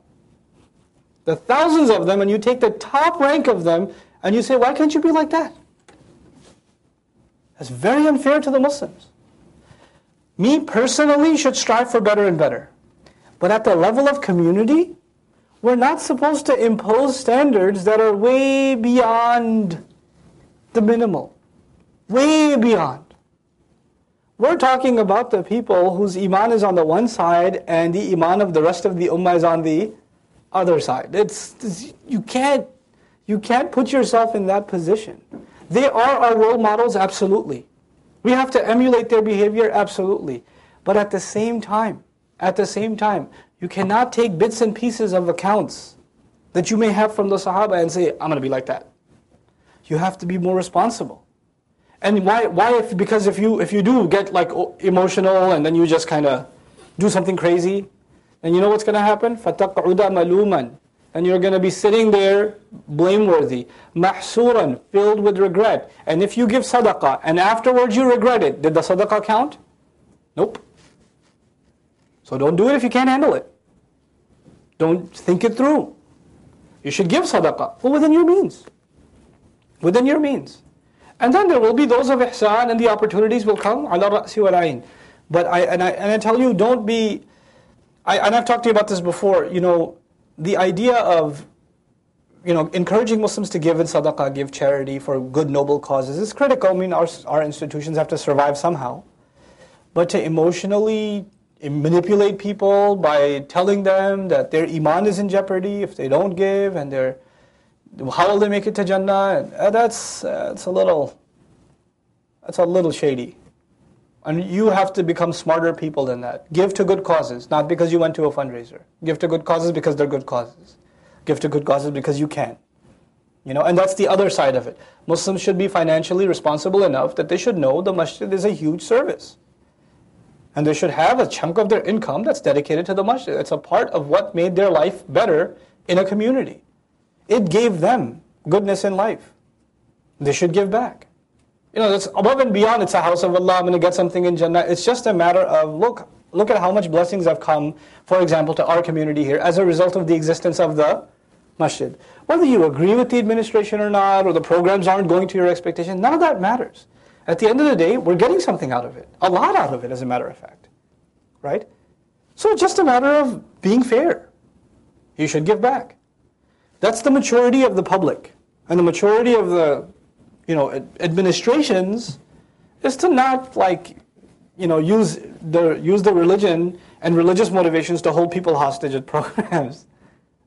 the thousands of them, and you take the top rank of them and you say, why can't you be like that? That's very unfair to the Muslims. Me personally should strive for better and better. But at the level of community, we're not supposed to impose standards that are way beyond the minimal. Way beyond. We're talking about the people whose iman is on the one side and the iman of the rest of the ummah is on the other side. It's, it's, you can't you can't put yourself in that position. They are our role models, absolutely. We have to emulate their behavior, absolutely. But at the same time, at the same time, you cannot take bits and pieces of accounts that you may have from the Sahaba and say, I'm going to be like that. You have to be more responsible. And why? Why? If, because if you if you do get like emotional and then you just kind of do something crazy, then you know what's going to happen? فَتَقْعُدَ مَلُومًا and you're going to be sitting there blameworthy, mahsuran, filled with regret. And if you give sadaqah and afterwards you regret it, did the sadaqah count? Nope. So don't do it if you can't handle it. Don't think it through. You should give sadaqah, within your means. Within your means. And then there will be those of ihsan and the opportunities will come, ala ra'si. But I and, I, and I tell you, don't be, I, and I've talked to you about this before, you know, the idea of, you know, encouraging Muslims to give in sadaqah, give charity for good, noble causes is critical. I mean, our, our institutions have to survive somehow. But to emotionally manipulate people by telling them that their iman is in jeopardy if they don't give and they're how will they make it to Jannah? That's uh, that's a little that's a little shady. And you have to become smarter people than that. Give to good causes, not because you went to a fundraiser. Give to good causes because they're good causes. Give to good causes because you can. You know, and that's the other side of it. Muslims should be financially responsible enough that they should know the masjid is a huge service. And they should have a chunk of their income that's dedicated to the masjid. It's a part of what made their life better in a community. It gave them goodness in life. They should give back. You know, that's above and beyond. It's a house of Allah. I'm going to get something in Jannah. It's just a matter of look, look at how much blessings have come, for example, to our community here as a result of the existence of the masjid. Whether you agree with the administration or not, or the programs aren't going to your expectation, none of that matters. At the end of the day, we're getting something out of it, a lot out of it, as a matter of fact. Right? So it's just a matter of being fair. You should give back. That's the maturity of the public and the maturity of the, you know, administrations is to not like, you know, use the use the religion and religious motivations to hold people hostage at programs.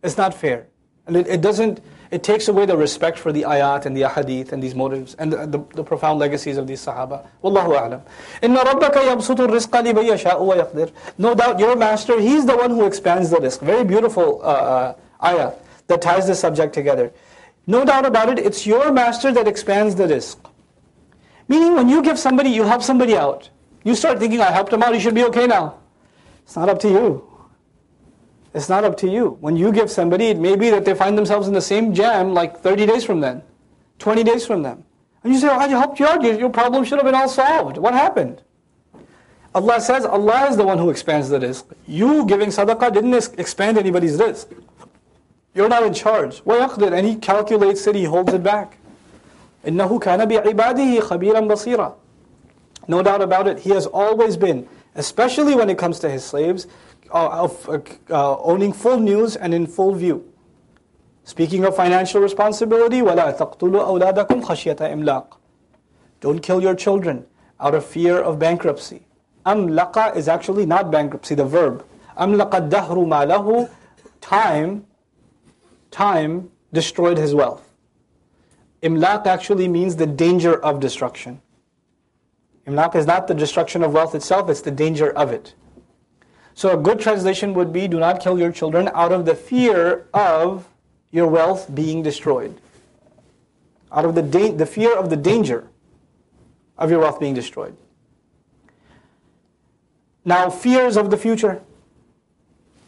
It's not fair, and it, it doesn't it takes away the respect for the ayat and the ahadith and these motives and the, the, the profound legacies of these sahaba. Wallahu a'lam. Inna rabbaka yabsutu rizqa liman wa yaqdir. No doubt your master, he's the one who expands the rizq. Very beautiful uh, uh, ayah that ties the subject together. No doubt about it, it's your master that expands the rizq. Meaning when you give somebody, you help somebody out. You start thinking, I helped him out, he should be okay now. It's not up to you. It's not up to you. When you give somebody, it may be that they find themselves in the same jam like 30 days from then, 20 days from then. And you say, oh, I helped you out. Your problem should have been all solved. What happened? Allah says, Allah is the one who expands the rizq. You giving sadaqah didn't expand anybody's rizq. You're not in charge. وَيَقْدِرْ And He calculates it, He holds it back. إِنَّهُ كَانَ بِعِبَادِهِ خَبِيرًا بَصِيرًا No doubt about it, He has always been, especially when it comes to His slaves, uh, of uh, uh, owning full news and in full view. Speaking of financial responsibility, وَلَا تَقْتُلُوا أَوْلَادَكُمْ خَشْيَةَ إِمْلَاقٍ Don't kill your children out of fear of bankruptcy. أَمْلَقَ is actually not bankruptcy, the verb. أَمْلَقَ الدَّهْرُ مَا لَهُ Time, time destroyed his wealth. Imlaq actually means the danger of destruction. Imlaq is not the destruction of wealth itself, it's the danger of it. So a good translation would be do not kill your children out of the fear of your wealth being destroyed. Out of the, da- the fear of the danger of your wealth being destroyed. Now, fears of the future.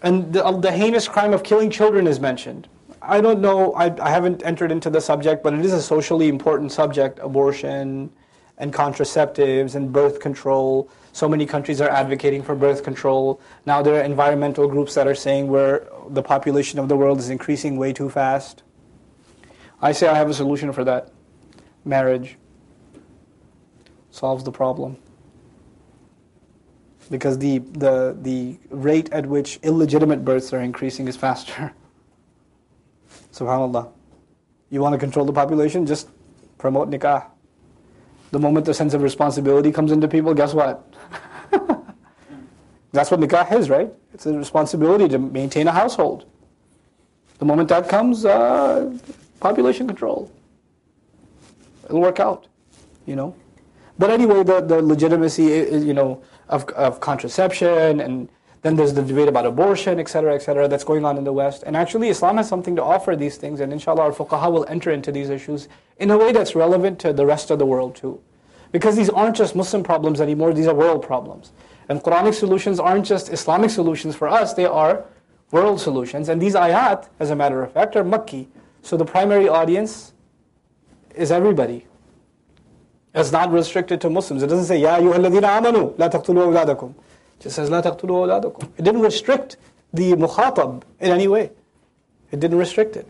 And the, the heinous crime of killing children is mentioned. I don't know, I, I haven't entered into the subject, but it is a socially important subject abortion and contraceptives and birth control. So many countries are advocating for birth control. Now there are environmental groups that are saying where the population of the world is increasing way too fast. I say I have a solution for that. Marriage solves the problem. Because the, the, the rate at which illegitimate births are increasing is faster. SubhanAllah. You want to control the population? Just promote nikah. The moment the sense of responsibility comes into people, guess what? That's what nikah is, right? It's a responsibility to maintain a household. The moment that comes, uh, population control. It'll work out, you know. But anyway, the, the legitimacy, you know, of, of contraception, and then there's the debate about abortion, etc., etc., that's going on in the West. And actually, Islam has something to offer these things, and inshallah, our fuqaha will enter into these issues in a way that's relevant to the rest of the world too. Because these aren't just Muslim problems anymore, these are world problems. And Quranic solutions aren't just Islamic solutions for us, they are world solutions. And these ayat, as a matter of fact, are Makki. So the primary audience is everybody. It's not restricted to Muslims. It doesn't say, Ya ayyuhalladhina amanu, la taqtulu awladakum just says, لا تقتلوا أولادكم. It didn't restrict the mukhatab in any way. It didn't restrict it.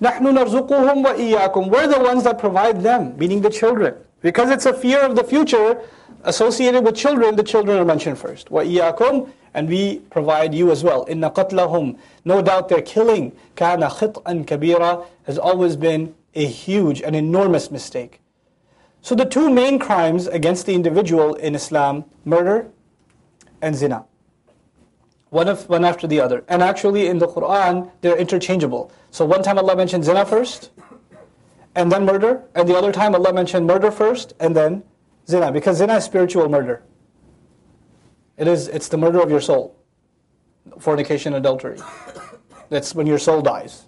نحن نرزقهم وإياكم. We're the ones that provide them, meaning the children. Because it's a fear of the future associated with children, the children are mentioned first. وإياكم and we provide you as well. إن قتلهم. No doubt their killing كان خطأ كبيرا has always been a huge, an enormous mistake. So the two main crimes against the individual in Islam, murder and zina. One, of, one after the other. And actually in the Quran, they're interchangeable. So one time Allah mentioned zina first, and then murder. And the other time Allah mentioned murder first, and then zina. Because zina is spiritual murder. It is, it's the murder of your soul. Fornication, adultery. That's when your soul dies.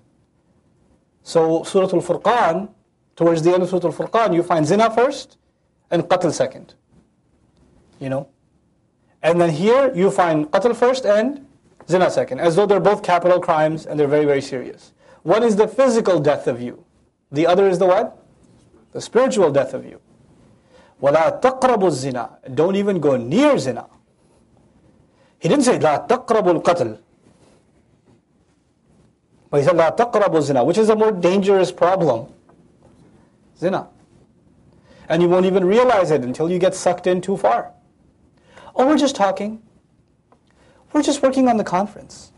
So Surah Al-Furqan, towards the end of Surah Al-Furqan, you find zina first and qatl second. You know? And then here you find qatl first and zina second, as though they're both capital crimes and they're very, very serious. One is the physical death of you. The other is the what? The spiritual death of you. وَلَا تَقْرَبُوا الزِّنَا Don't even go near zina. He didn't say لا تقربوا القتل. But he said لا تقربوا الزنا, which is a more dangerous problem. Zina. And you won't even realize it until you get sucked in too far. Oh, we're just talking. We're just working on the conference.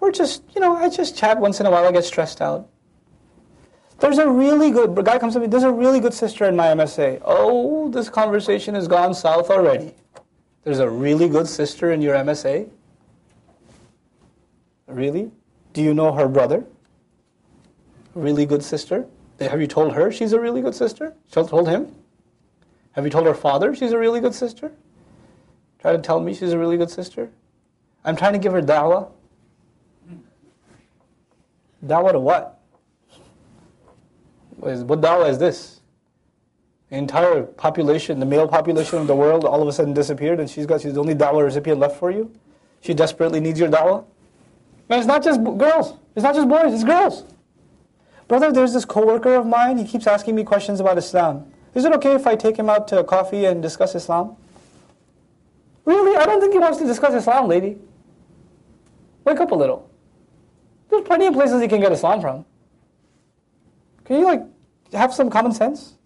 We're just, you know, I just chat once in a while, I get stressed out. There's a really good, a guy comes to me, there's a really good sister in my MSA. Oh, this conversation has gone south already. There's a really good sister in your MSA? Really? Do you know her brother? Really good sister? Have you told her she's a really good sister? She'll told him? Have you told her father she's a really good sister? Try to tell me she's a really good sister? I'm trying to give her da'wah. Da'wah to what? What da'wah is this? The entire population, the male population of the world, all of a sudden disappeared, and she's got she's the only da'wah recipient left for you. She desperately needs your da'wah. Man, it's not just girls. It's not just boys. It's girls. Brother, there's this coworker of mine. He keeps asking me questions about Islam. Is it okay if I take him out to coffee and discuss Islam? Really? I don't think he wants to discuss Islam, lady. Wake up a little. There's plenty of places he can get Islam from. Can you like have some common sense?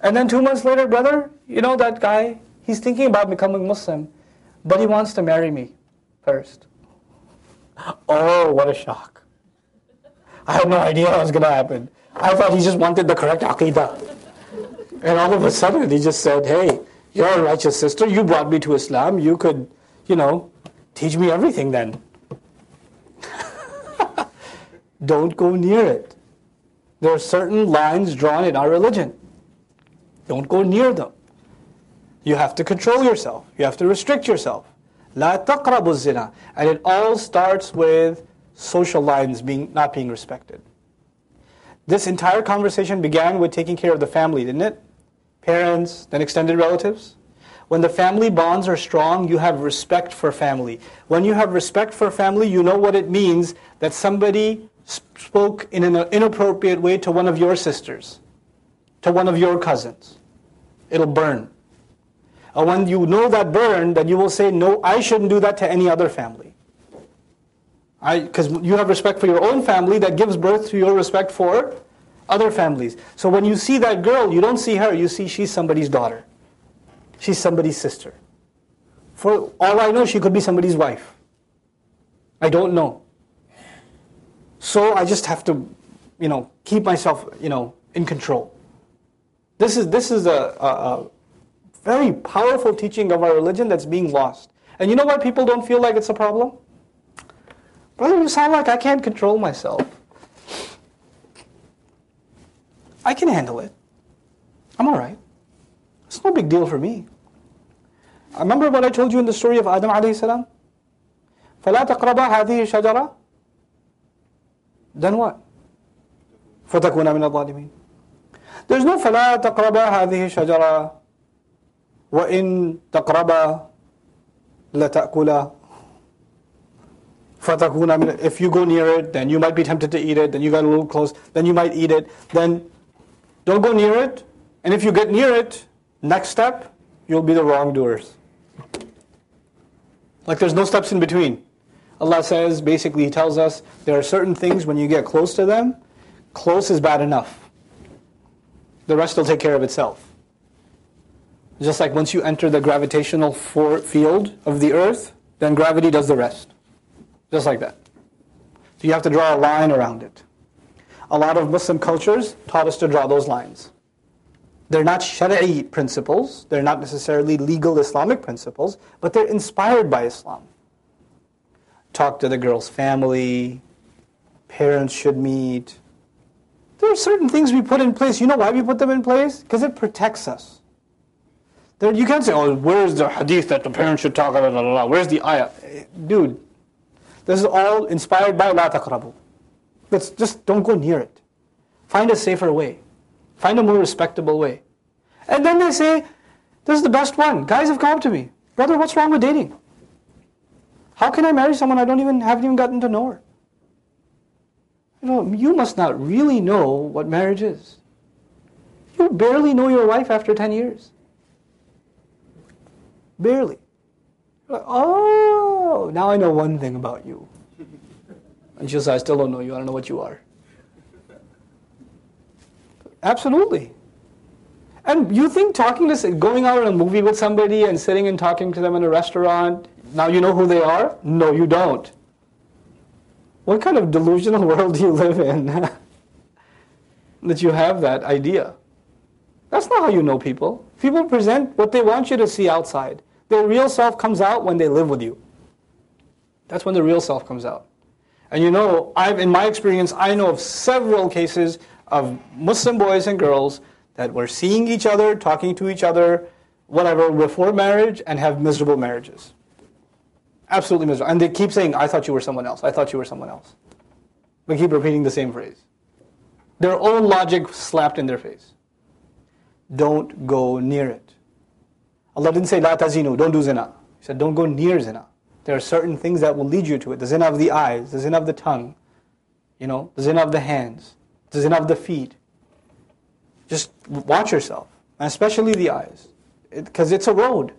And then two months later, brother, you know that guy, he's thinking about becoming Muslim, but he wants to marry me first. Oh, what a shock. I had no idea what was going to happen. I thought he just wanted the correct aqidah. And all of a sudden, he just said, hey, you're a righteous sister. You brought me to Islam. You could, you know, teach me everything then. Don't go near it. There are certain lines drawn in our religion. Don't go near them. You have to control yourself. You have to restrict yourself. La zina. And it all starts with social lines being not being respected. This entire conversation began with taking care of the family, didn't it? Parents, then extended relatives. When the family bonds are strong, you have respect for family. When you have respect for family, you know what it means that somebody spoke in an inappropriate way to one of your sisters, to one of your cousins it'll burn. And when you know that burn, then you will say, no, I shouldn't do that to any other family. I because you have respect for your own family that gives birth to your respect for other families. So when you see that girl, you don't see her, you see she's somebody's daughter. She's somebody's sister. For all I know, she could be somebody's wife. I don't know. So I just have to, you know, keep myself, you know, in control. This is, this is a, a, a very powerful teaching of our religion that's being lost. And you know why people don't feel like it's a problem? Brother, you sound like I can't control myself. I can handle it. I'm all right. It's no big deal for me. I remember what I told you in the story of Adam alayhi salam? فَلَا تَقْرَبَا هَذِهِ الشَّجَرَةِ Then what? فَتَكُونَ مِنَ الظَّالِمِينَ there's no فلا تقربا هذه الشجرة وإن تقربا لتأكلا فتكون من if you go near it then you might be tempted to eat it then you got a little close then you might eat it then don't go near it and if you get near it next step you'll be the wrongdoers Like there's no steps in between. Allah says, basically, He tells us there are certain things when you get close to them, close is bad enough. The rest will take care of itself. Just like once you enter the gravitational field of the earth, then gravity does the rest. Just like that. So you have to draw a line around it. A lot of Muslim cultures taught us to draw those lines. They're not shari'i principles, they're not necessarily legal Islamic principles, but they're inspired by Islam. Talk to the girl's family, parents should meet. There are certain things we put in place. You know why we put them in place? Because it protects us. There, you can't say, oh, where's the hadith that the parents should talk about, where's the ayah? Dude, this is all inspired by la taqrabu. Let's just don't go near it. Find a safer way. Find a more respectable way. And then they say, this is the best one. Guys have come up to me. Brother, what's wrong with dating? How can I marry someone I don't even haven't even gotten to know her? You know, you must not really know what marriage is. You barely know your wife after 10 years. Barely. Oh, now I know one thing about you. And she'll say, I still don't know you. I don't know what you are. Absolutely. And you think talking to, going out on a movie with somebody and sitting and talking to them in a restaurant, now you know who they are? No, you don't. What kind of delusional world do you live in that you have that idea? That's not how you know people. People present what they want you to see outside. Their real self comes out when they live with you. That's when the real self comes out. And you know, I've, in my experience, I know of several cases of Muslim boys and girls that were seeing each other, talking to each other, whatever, before marriage and have miserable marriages. Absolutely miserable. And they keep saying, I thought you were someone else. I thought you were someone else. They keep repeating the same phrase. Their own logic slapped in their face. Don't go near it. Allah didn't say, La tazinu, don't do zina. He said, don't go near zina. There are certain things that will lead you to it. The zina of the eyes, the zina of the tongue, you know, the zina of the hands, the zina of the feet. Just watch yourself, and especially the eyes, because it, it's a road.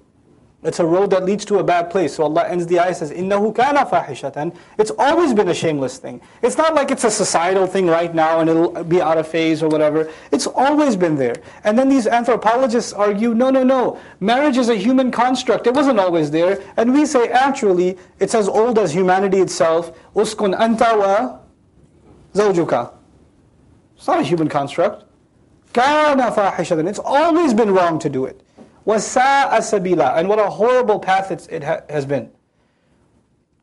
It's a road that leads to a bad place. So Allah ends the ayah says, "Innahu kana fahishatan." It's always been a shameless thing. It's not like it's a societal thing right now and it'll be out of phase or whatever. It's always been there. And then these anthropologists argue, "No, no, no. Marriage is a human construct. It wasn't always there." And we say, actually, it's as old as humanity itself. Uskun antawa wa. It's not a human construct. Kana fahishatan. It's always been wrong to do it. وَسَاءَ سَبِيلًا And what a horrible path it ha has been.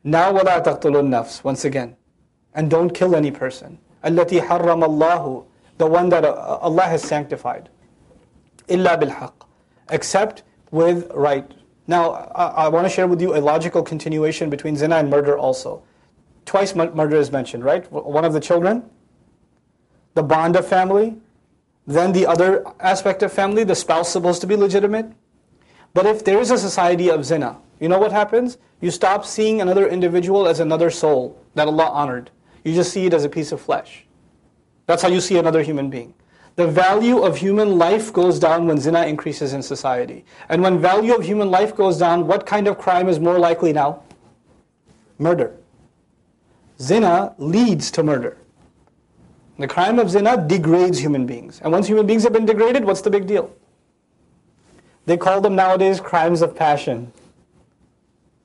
Now وَلَا تَقْتُلُوا النَّفْسِ Once again. And don't kill any person. التي حرم الله The one that uh, Allah has sanctified. إِلَّا بِالْحَقِّ Except with right. Now, I, I want to share with you a logical continuation between zina and murder also. Twice murder is mentioned, right? One of the children, the bond of family, then the other aspect of family, the spouse supposed to be legitimate. But if there is a society of zina, you know what happens? You stop seeing another individual as another soul that Allah honored. You just see it as a piece of flesh. That's how you see another human being. The value of human life goes down when zina increases in society. And when value of human life goes down, what kind of crime is more likely now? Murder. Zina leads to murder. The crime of zina degrades human beings. And once human beings have been degraded, what's the big deal? They call them nowadays crimes of passion.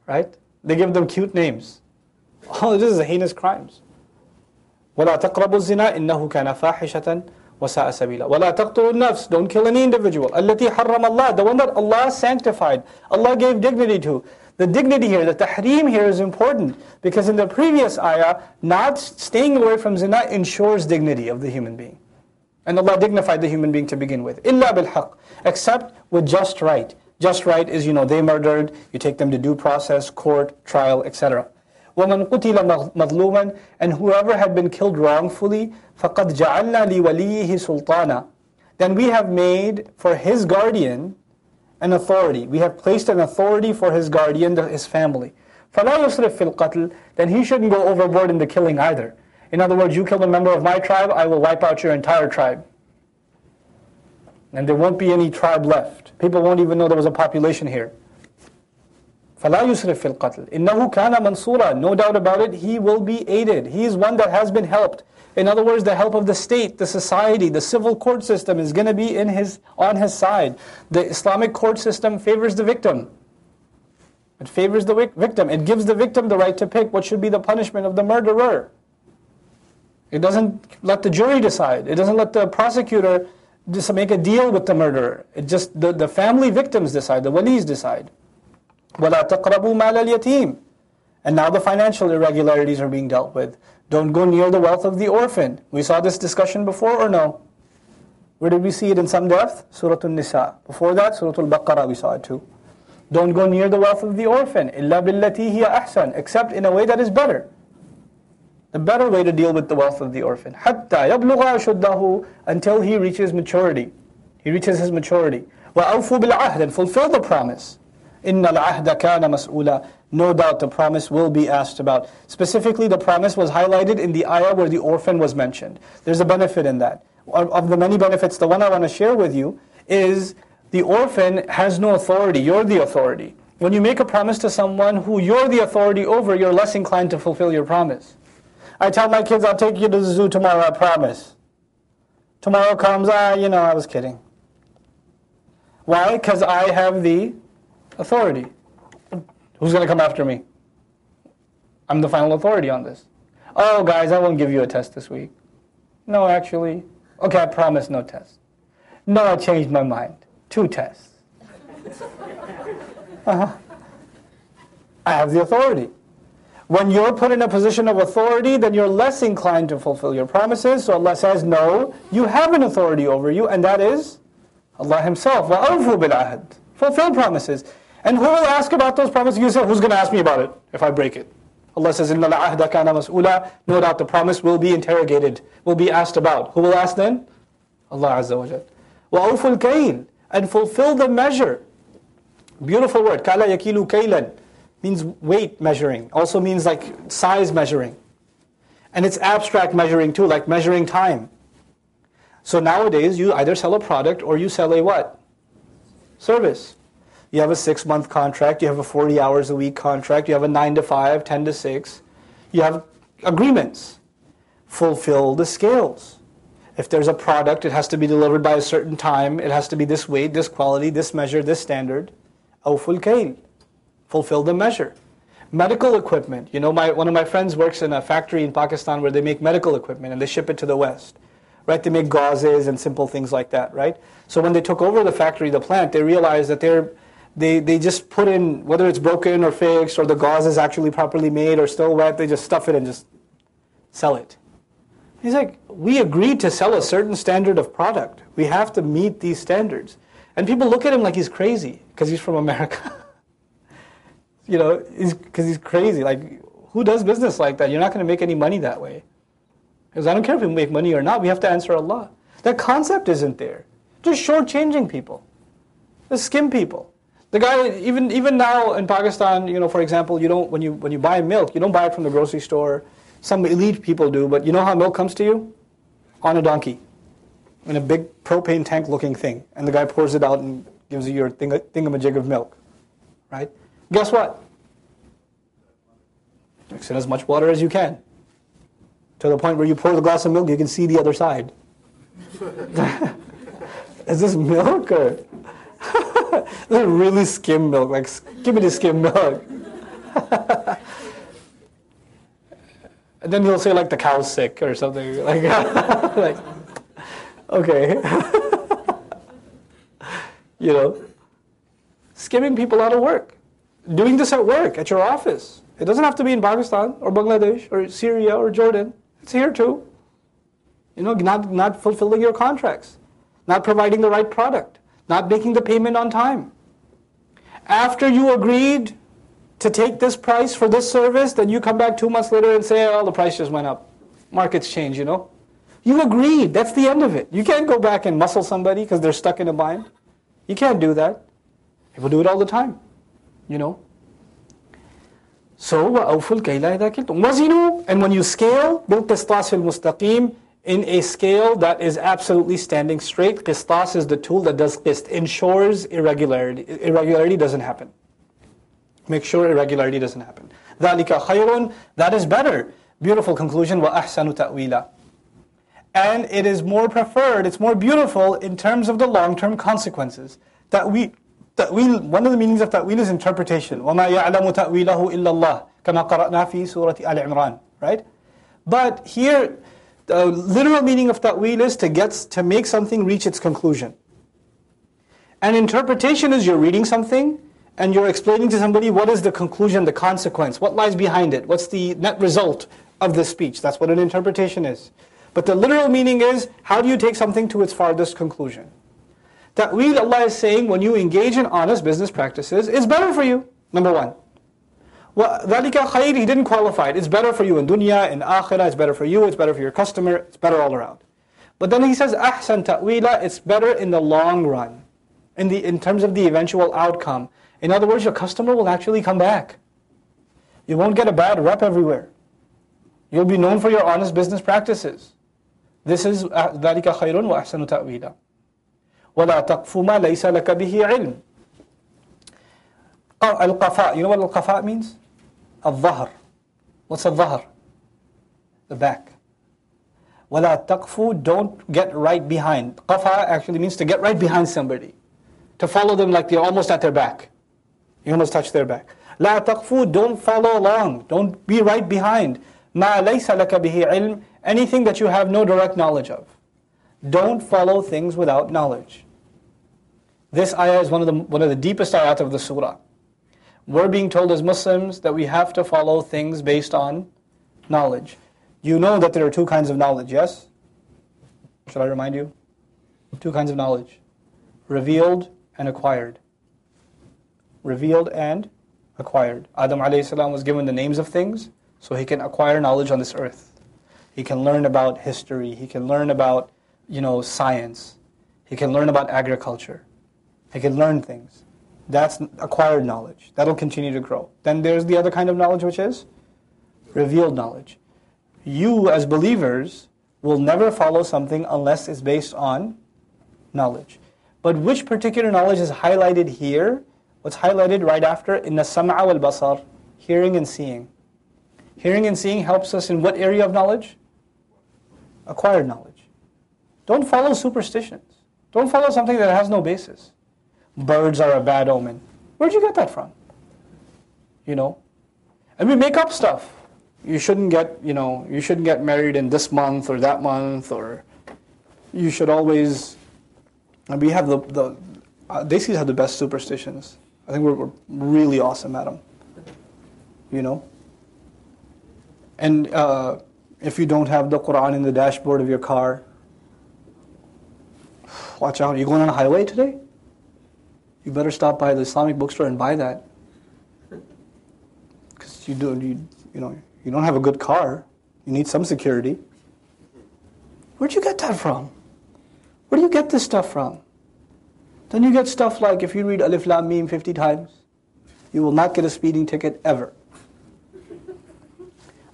Right? They give them cute names. Oh, this is heinous crimes. وَلَا تَقْرَبُوا الزِّنَا إِنَّهُ كَانَ فَاحِشَةً وَسَاءَ سَبِيلًا وَلَا تَقْتُلُوا النَّفْسِ Don't kill any individual. الَّتِي حَرَّمَ اللَّهِ The one that Allah sanctified. Allah gave dignity to. The dignity here, the tahreem here is important because in the previous ayah, not staying away from zina ensures dignity of the human being. And Allah dignified the human being to begin with. Illa bil Except with just right. Just right is, you know, they murdered, you take them to due process, court, trial, etc. وَمَنْ قُتِلَ مَظْلُومًا And whoever had been killed wrongfully, فَقَدْ جَعَلْنَا لِوَلِيِّهِ سُلْطَانًا Then we have made for his guardian an authority. We have placed an authority for his guardian, his family. فَلَا يُسْرِفْ فِي الْقَتْلِ Then he shouldn't go overboard in the killing either. In other words, you kill a member of my tribe, I will wipe out your entire tribe. And there won't be any tribe left. People won't even know there was a population here. فَلَا يُسْرِفْ فِي الْقَتْلِ إِنَّهُ كَانَ مَنْصُورًا No doubt about it, he will be aided. He is one that has been helped. In other words, the help of the state, the society, the civil court system is going to be in his, on his side. The Islamic court system favors the victim. It favors the victim. It gives the victim the right to pick what should be the punishment of the murderer. It doesn't let the jury decide. It doesn't let the prosecutor just make a deal with the murderer. It just the, the family victims decide, the walis decide. وَلَا تَقْرَبُوا مَالَ الْيَتِيمِ And now the financial irregularities are being dealt with. Don't go near the wealth of the orphan. We saw this discussion before or no? Where did we see it in some depth? Surah An-Nisa. Before that, Surah Al-Baqarah we saw it too. Don't go near the wealth of the orphan. إِلَّا بِالَّتِي هِيَ أَحْسَنُ Except in a way that is better the better way to deal with the wealth of the orphan. حَتَّى يَبْلُغَ أَشُدَّهُ Until he reaches maturity. He reaches his maturity. وَأَوْفُوا بِالْعَهْدِ And fulfill the promise. إِنَّ الْعَهْدَ كَانَ مَسْئُولًا no doubt the promise will be asked about. Specifically, the promise was highlighted in the ayah where the orphan was mentioned. There's a benefit in that. Of the many benefits, the one I want to share with you is the orphan has no authority. You're the authority. When you make a promise to someone who you're the authority over, you're less inclined to fulfill your promise. I tell my kids, I'll take you to the zoo tomorrow, I promise. Tomorrow comes, ah, you know, I was kidding. Why? Because I have the authority. Who's going to come after me? I'm the final authority on this. Oh, guys, I won't give you a test this week. No, actually. Okay, I promise no test. No, I changed my mind. Two tests. Uh-huh. I have the authority. When you're put in a position of authority, then you're less inclined to fulfill your promises. So Allah says, No, you have an authority over you, and that is Allah Himself. Fulfill promises. And who will ask about those promises? You say, who's going to ask me about it if I break it? Allah says, إِنَّ الْعَهْدَ كَانَ مَسْئُولًا No doubt the promise will be interrogated, will be asked about. Who will ask then? Allah Azza wa Jal. وَأَوْفُوا الْكَيْلِ And fulfill the measure. Beautiful word. كَالَ يَكِيلُ كَيْلًا means weight measuring, also means like size measuring. And it's abstract measuring too, like measuring time. So nowadays, you either sell a product or you sell a what? Service. You have a six month contract, you have a 40 hours a week contract, you have a 9 to 5, 10 to 6. You have agreements. Fulfill the scales. If there's a product, it has to be delivered by a certain time, it has to be this weight, this quality, this measure, this standard. Awful kail fulfill the measure. Medical equipment. You know, my, one of my friends works in a factory in Pakistan where they make medical equipment and they ship it to the West. Right? They make gauzes and simple things like that, right? So when they took over the factory, the plant, they realized that they're they, they just put in, whether it's broken or fixed or the gauze is actually properly made or still wet, they just stuff it and just sell it. He's like, we agreed to sell a certain standard of product. We have to meet these standards. And people look at him like he's crazy because he's from America. you know, because he's, he's crazy. Like, who does business like that? You're not going to make any money that way. Because I don't care if we make money or not, we have to answer Allah. That concept isn't there. Just shortchanging people. Just skim people. The guy, even even now in Pakistan, you know, for example, you don't when you when you buy milk, you don't buy it from the grocery store. Some elite people do, but you know how milk comes to you? On a donkey, in a big propane tank looking thing, and the guy pours it out and gives you your thing, thingamajig of milk, right? Guess what? Mix in as much water as you can. To the point where you pour the glass of milk, you can see the other side. is this milk or? really skim milk, like give me the skim milk. and then he'll say like the cow's sick or something like, like okay, you know, skimming people out of work doing this at work, at your office. It doesn't have to be in Pakistan or Bangladesh or Syria or Jordan. It's here too. You know, not, not fulfilling your contracts, not providing the right product, not making the payment on time. After you agreed to take this price for this service, then you come back two months later and say, oh, the price just went up. Markets change, you know. You agreed. That's the end of it. You can't go back and muscle somebody because they're stuck in a bind. You can't do that. People do it all the time you know. So, وَأَوْفُوا الْكَيْلَ إِذَا كِلْتُمْ وَزِنُوا And when you scale, بِالْقِسْطَاسِ الْمُسْتَقِيمِ in a scale that is absolutely standing straight. Qistas is the tool that does qist, ensures irregularity. Irregularity doesn't happen. Make sure irregularity doesn't happen. ذَلِكَ خَيْرٌ That is better. Beautiful conclusion. وَأَحْسَنُ تَأْوِيلًا And it is more preferred, it's more beautiful in terms of the long-term consequences. Ta'wil, ta'wil, one of the meanings of ta'wil is interpretation. وَمَا يَعْلَمُ تَأْوِيلَهُ إِلَّا اللَّهِ كَمَا قَرَأْنَا فِي سُورَةِ آلِ عِمْرَانِ Right? But here, the literal meaning of ta'wil is to get, to make something reach its conclusion. And interpretation is you're reading something, and you're explaining to somebody what is the conclusion, the consequence, what lies behind it, what's the net result of the speech. That's what an interpretation is. But the literal meaning is, how do you take something to its farthest conclusion? Ta'wil, Allah is saying, when you engage in honest business practices, it's better for you, number one. وَذَلِكَ خَيْرِ He didn't qualify it. It's better for you in dunya, in akhirah, it's better for you, it's better for your customer, it's better all around. But then he says, أَحْسَن تَأْوِيلًا It's better in the long run, in, the, in terms of the eventual outcome. In other words, your customer will actually come back. You won't get a bad rep everywhere. You'll be known for your honest business practices. This is ذَلِكَ خَيْرٌ وَأَحْسَنُ تَأْوِيلًا وَلَا تَقْفُ مَا لَيْسَ لَكَ بِهِ عِلْمٍ Al-qafa, you know what al-qafa means? Al-dhahr. What's al-dhahr? The back. وَلَا تَقْفُ Don't get right behind. Qafa actually means to get right behind somebody. To follow them like they're almost at their back. You almost touch their back. لا تقفو, don't follow along. Don't be right behind. ما ليس لك به علم, anything that you have no direct knowledge of. Don't follow things without knowledge. This ayah is one of the, one of the deepest ayat of the surah. We're being told as Muslims that we have to follow things based on knowledge. You know that there are two kinds of knowledge, yes? Should I remind you? Two kinds of knowledge revealed and acquired revealed and acquired. Adam salam was given the names of things so he can acquire knowledge on this earth. He can learn about history, he can learn about, you know, science. He can learn about agriculture. He can learn things. That's acquired knowledge. That'll continue to grow. Then there's the other kind of knowledge which is revealed knowledge. You as believers will never follow something unless it's based on knowledge. But which particular knowledge is highlighted here What's highlighted right after in the sam'a wal basar, hearing and seeing. Hearing and seeing helps us in what area of knowledge? Acquired knowledge. Don't follow superstitions. Don't follow something that has no basis. Birds are a bad omen. Where'd you get that from? You know? And we make up stuff. You shouldn't get, you know, you shouldn't get married in this month or that month or you should always and we have the, the uh, Desis have the best superstitions. I think we're, we're really awesome at them. You know? And uh, if you don't have the Quran in the dashboard of your car, watch out. You going on a highway today? You better stop by the Islamic bookstore and buy that. Because you, do, you, you, know, you don't have a good car. You need some security. Where'd you get that from? Where do you get this stuff from? Then you get stuff like if you read Alif Lam Mim 50 times, you will not get a speeding ticket ever.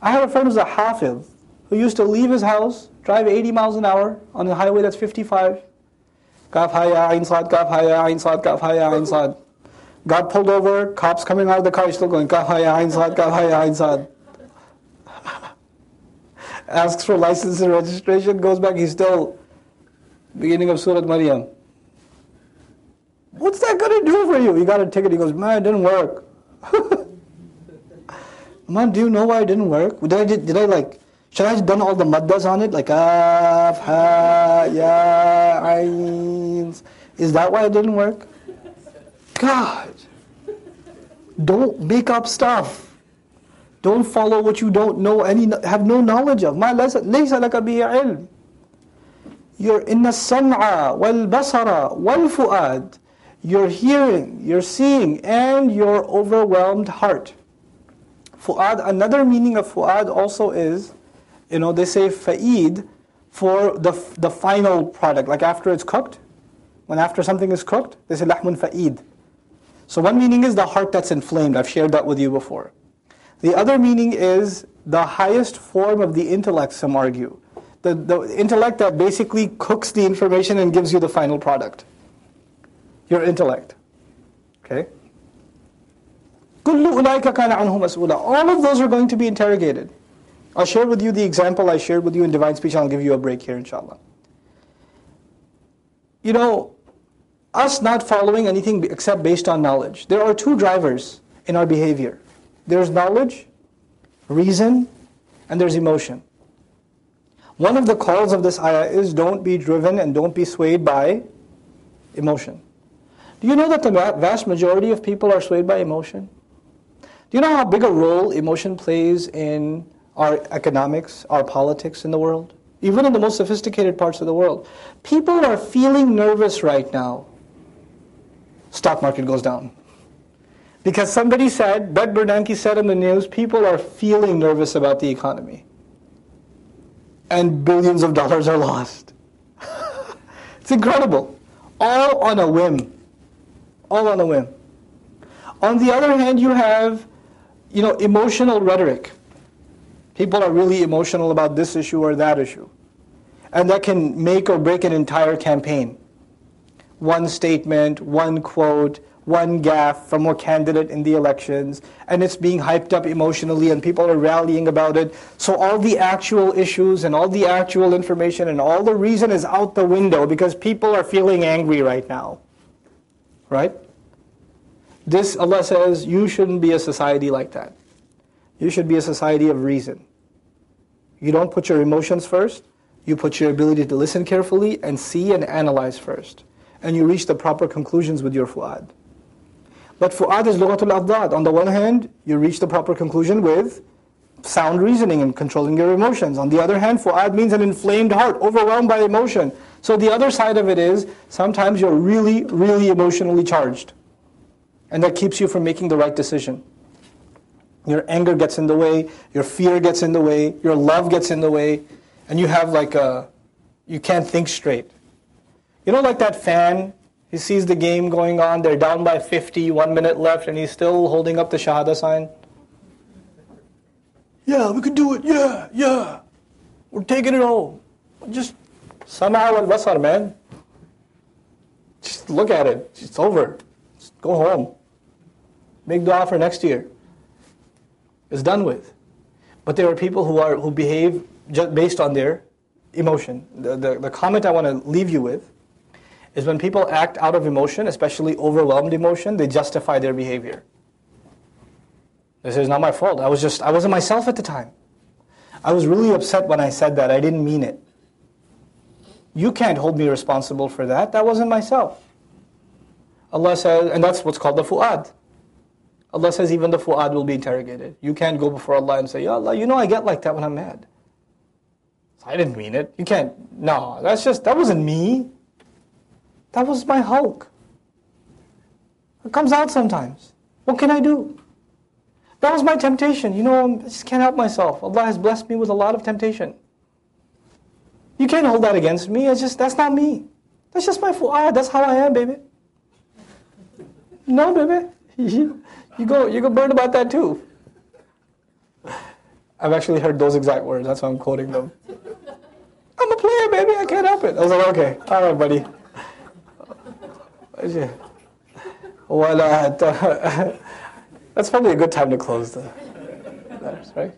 I have a friend who's a hafiz who used to leave his house, drive 80 miles an hour on a highway that's 55. Kaf haya, ain sad, kaf haya, ain sad, kaf haya, sad. Got pulled over, cops coming out of the car, still going, kaf haya, ain sad, kaf haya, sad. Asks for license and registration, goes back, he's still beginning of Surah Maryam. What's that going to do for you? You got a ticket. He goes, man, it didn't work. man, do you know why it didn't work? Did I, did, did I like, should I have done all the maddas on it? Like, af, ha, ya, ains. Is that why it didn't work? God. Don't make up stuff. Don't follow what you don't know any have no knowledge of. ما ليس لك به علم. You're in the sam'a wal basara wal fuad your hearing, your seeing, and your overwhelmed heart. Fu'ad, another meaning of fu'ad also is, you know, they say fa'id for the, the final product, like after it's cooked. When after something is cooked, they say lahmun fa'id. So one meaning is the heart that's inflamed. I've shared that with you before. The other meaning is the highest form of the intellect, some argue. The, the intellect that basically cooks the information and gives you the final product your intellect. Okay? All of those are going to be interrogated. I'll share with you the example I shared with you in Divine Speech, and I'll give you a break here, inshallah. You know, us not following anything except based on knowledge. There are two drivers in our behavior. There's knowledge, reason, and there's emotion. One of the calls of this ayah is don't be driven and don't be swayed by emotion. Do you know that the vast majority of people are swayed by emotion? Do you know how big a role emotion plays in our economics, our politics in the world? Even in the most sophisticated parts of the world. People are feeling nervous right now. Stock market goes down. Because somebody said, Ben Bernanke said in the news, people are feeling nervous about the economy. And billions of dollars are lost. it's incredible. All on a whim. All on a whim. On the other hand, you have, you know, emotional rhetoric. People are really emotional about this issue or that issue. And that can make or break an entire campaign. One statement, one quote, one gaffe from a candidate in the elections, and it's being hyped up emotionally, and people are rallying about it. So all the actual issues and all the actual information and all the reason is out the window because people are feeling angry right now. Right? This, Allah says, you shouldn't be a society like that. You should be a society of reason. You don't put your emotions first, you put your ability to listen carefully and see and analyze first. And you reach the proper conclusions with your fu'ad. But fu'ad is lughatul adad. On the one hand, you reach the proper conclusion with sound reasoning and controlling your emotions. On the other hand, fu'ad means an inflamed heart, overwhelmed by emotion. So the other side of it is sometimes you're really, really emotionally charged. And that keeps you from making the right decision. Your anger gets in the way, your fear gets in the way, your love gets in the way, and you have like a, you can't think straight. You know, like that fan, he sees the game going on, they're down by 50, one minute left, and he's still holding up the Shahada sign. Yeah, we could do it, yeah, yeah. We're taking it home. Just somehow al basar, man. Just look at it. It's over. Just go home. Make dua for next year is done with. But there are people who are who behave just based on their emotion. The, the, the comment I want to leave you with is when people act out of emotion, especially overwhelmed emotion, they justify their behavior. They say, it's not my fault. I was just, I wasn't myself at the time. I was really upset when I said that. I didn't mean it. You can't hold me responsible for that. That wasn't myself. Allah says, and that's what's called the fu'ad. Allah says even the fu'ad will be interrogated. You can't go before Allah and say, Ya Allah, you know I get like that when I'm mad. I didn't mean it. You can't. No, that's just, that wasn't me. That was my hulk. It comes out sometimes. What can I do? That was my temptation. You know, I just can't help myself. Allah has blessed me with a lot of temptation. You can't hold that against me. It's just, that's not me. That's just my fu'ad. That's how I am, baby. No, baby. You go, you go burn about that too. I've actually heard those exact words. That's why I'm quoting them. I'm a player, baby. I can't help it. I was like, okay, all right, buddy. That's probably a good time to close the, right?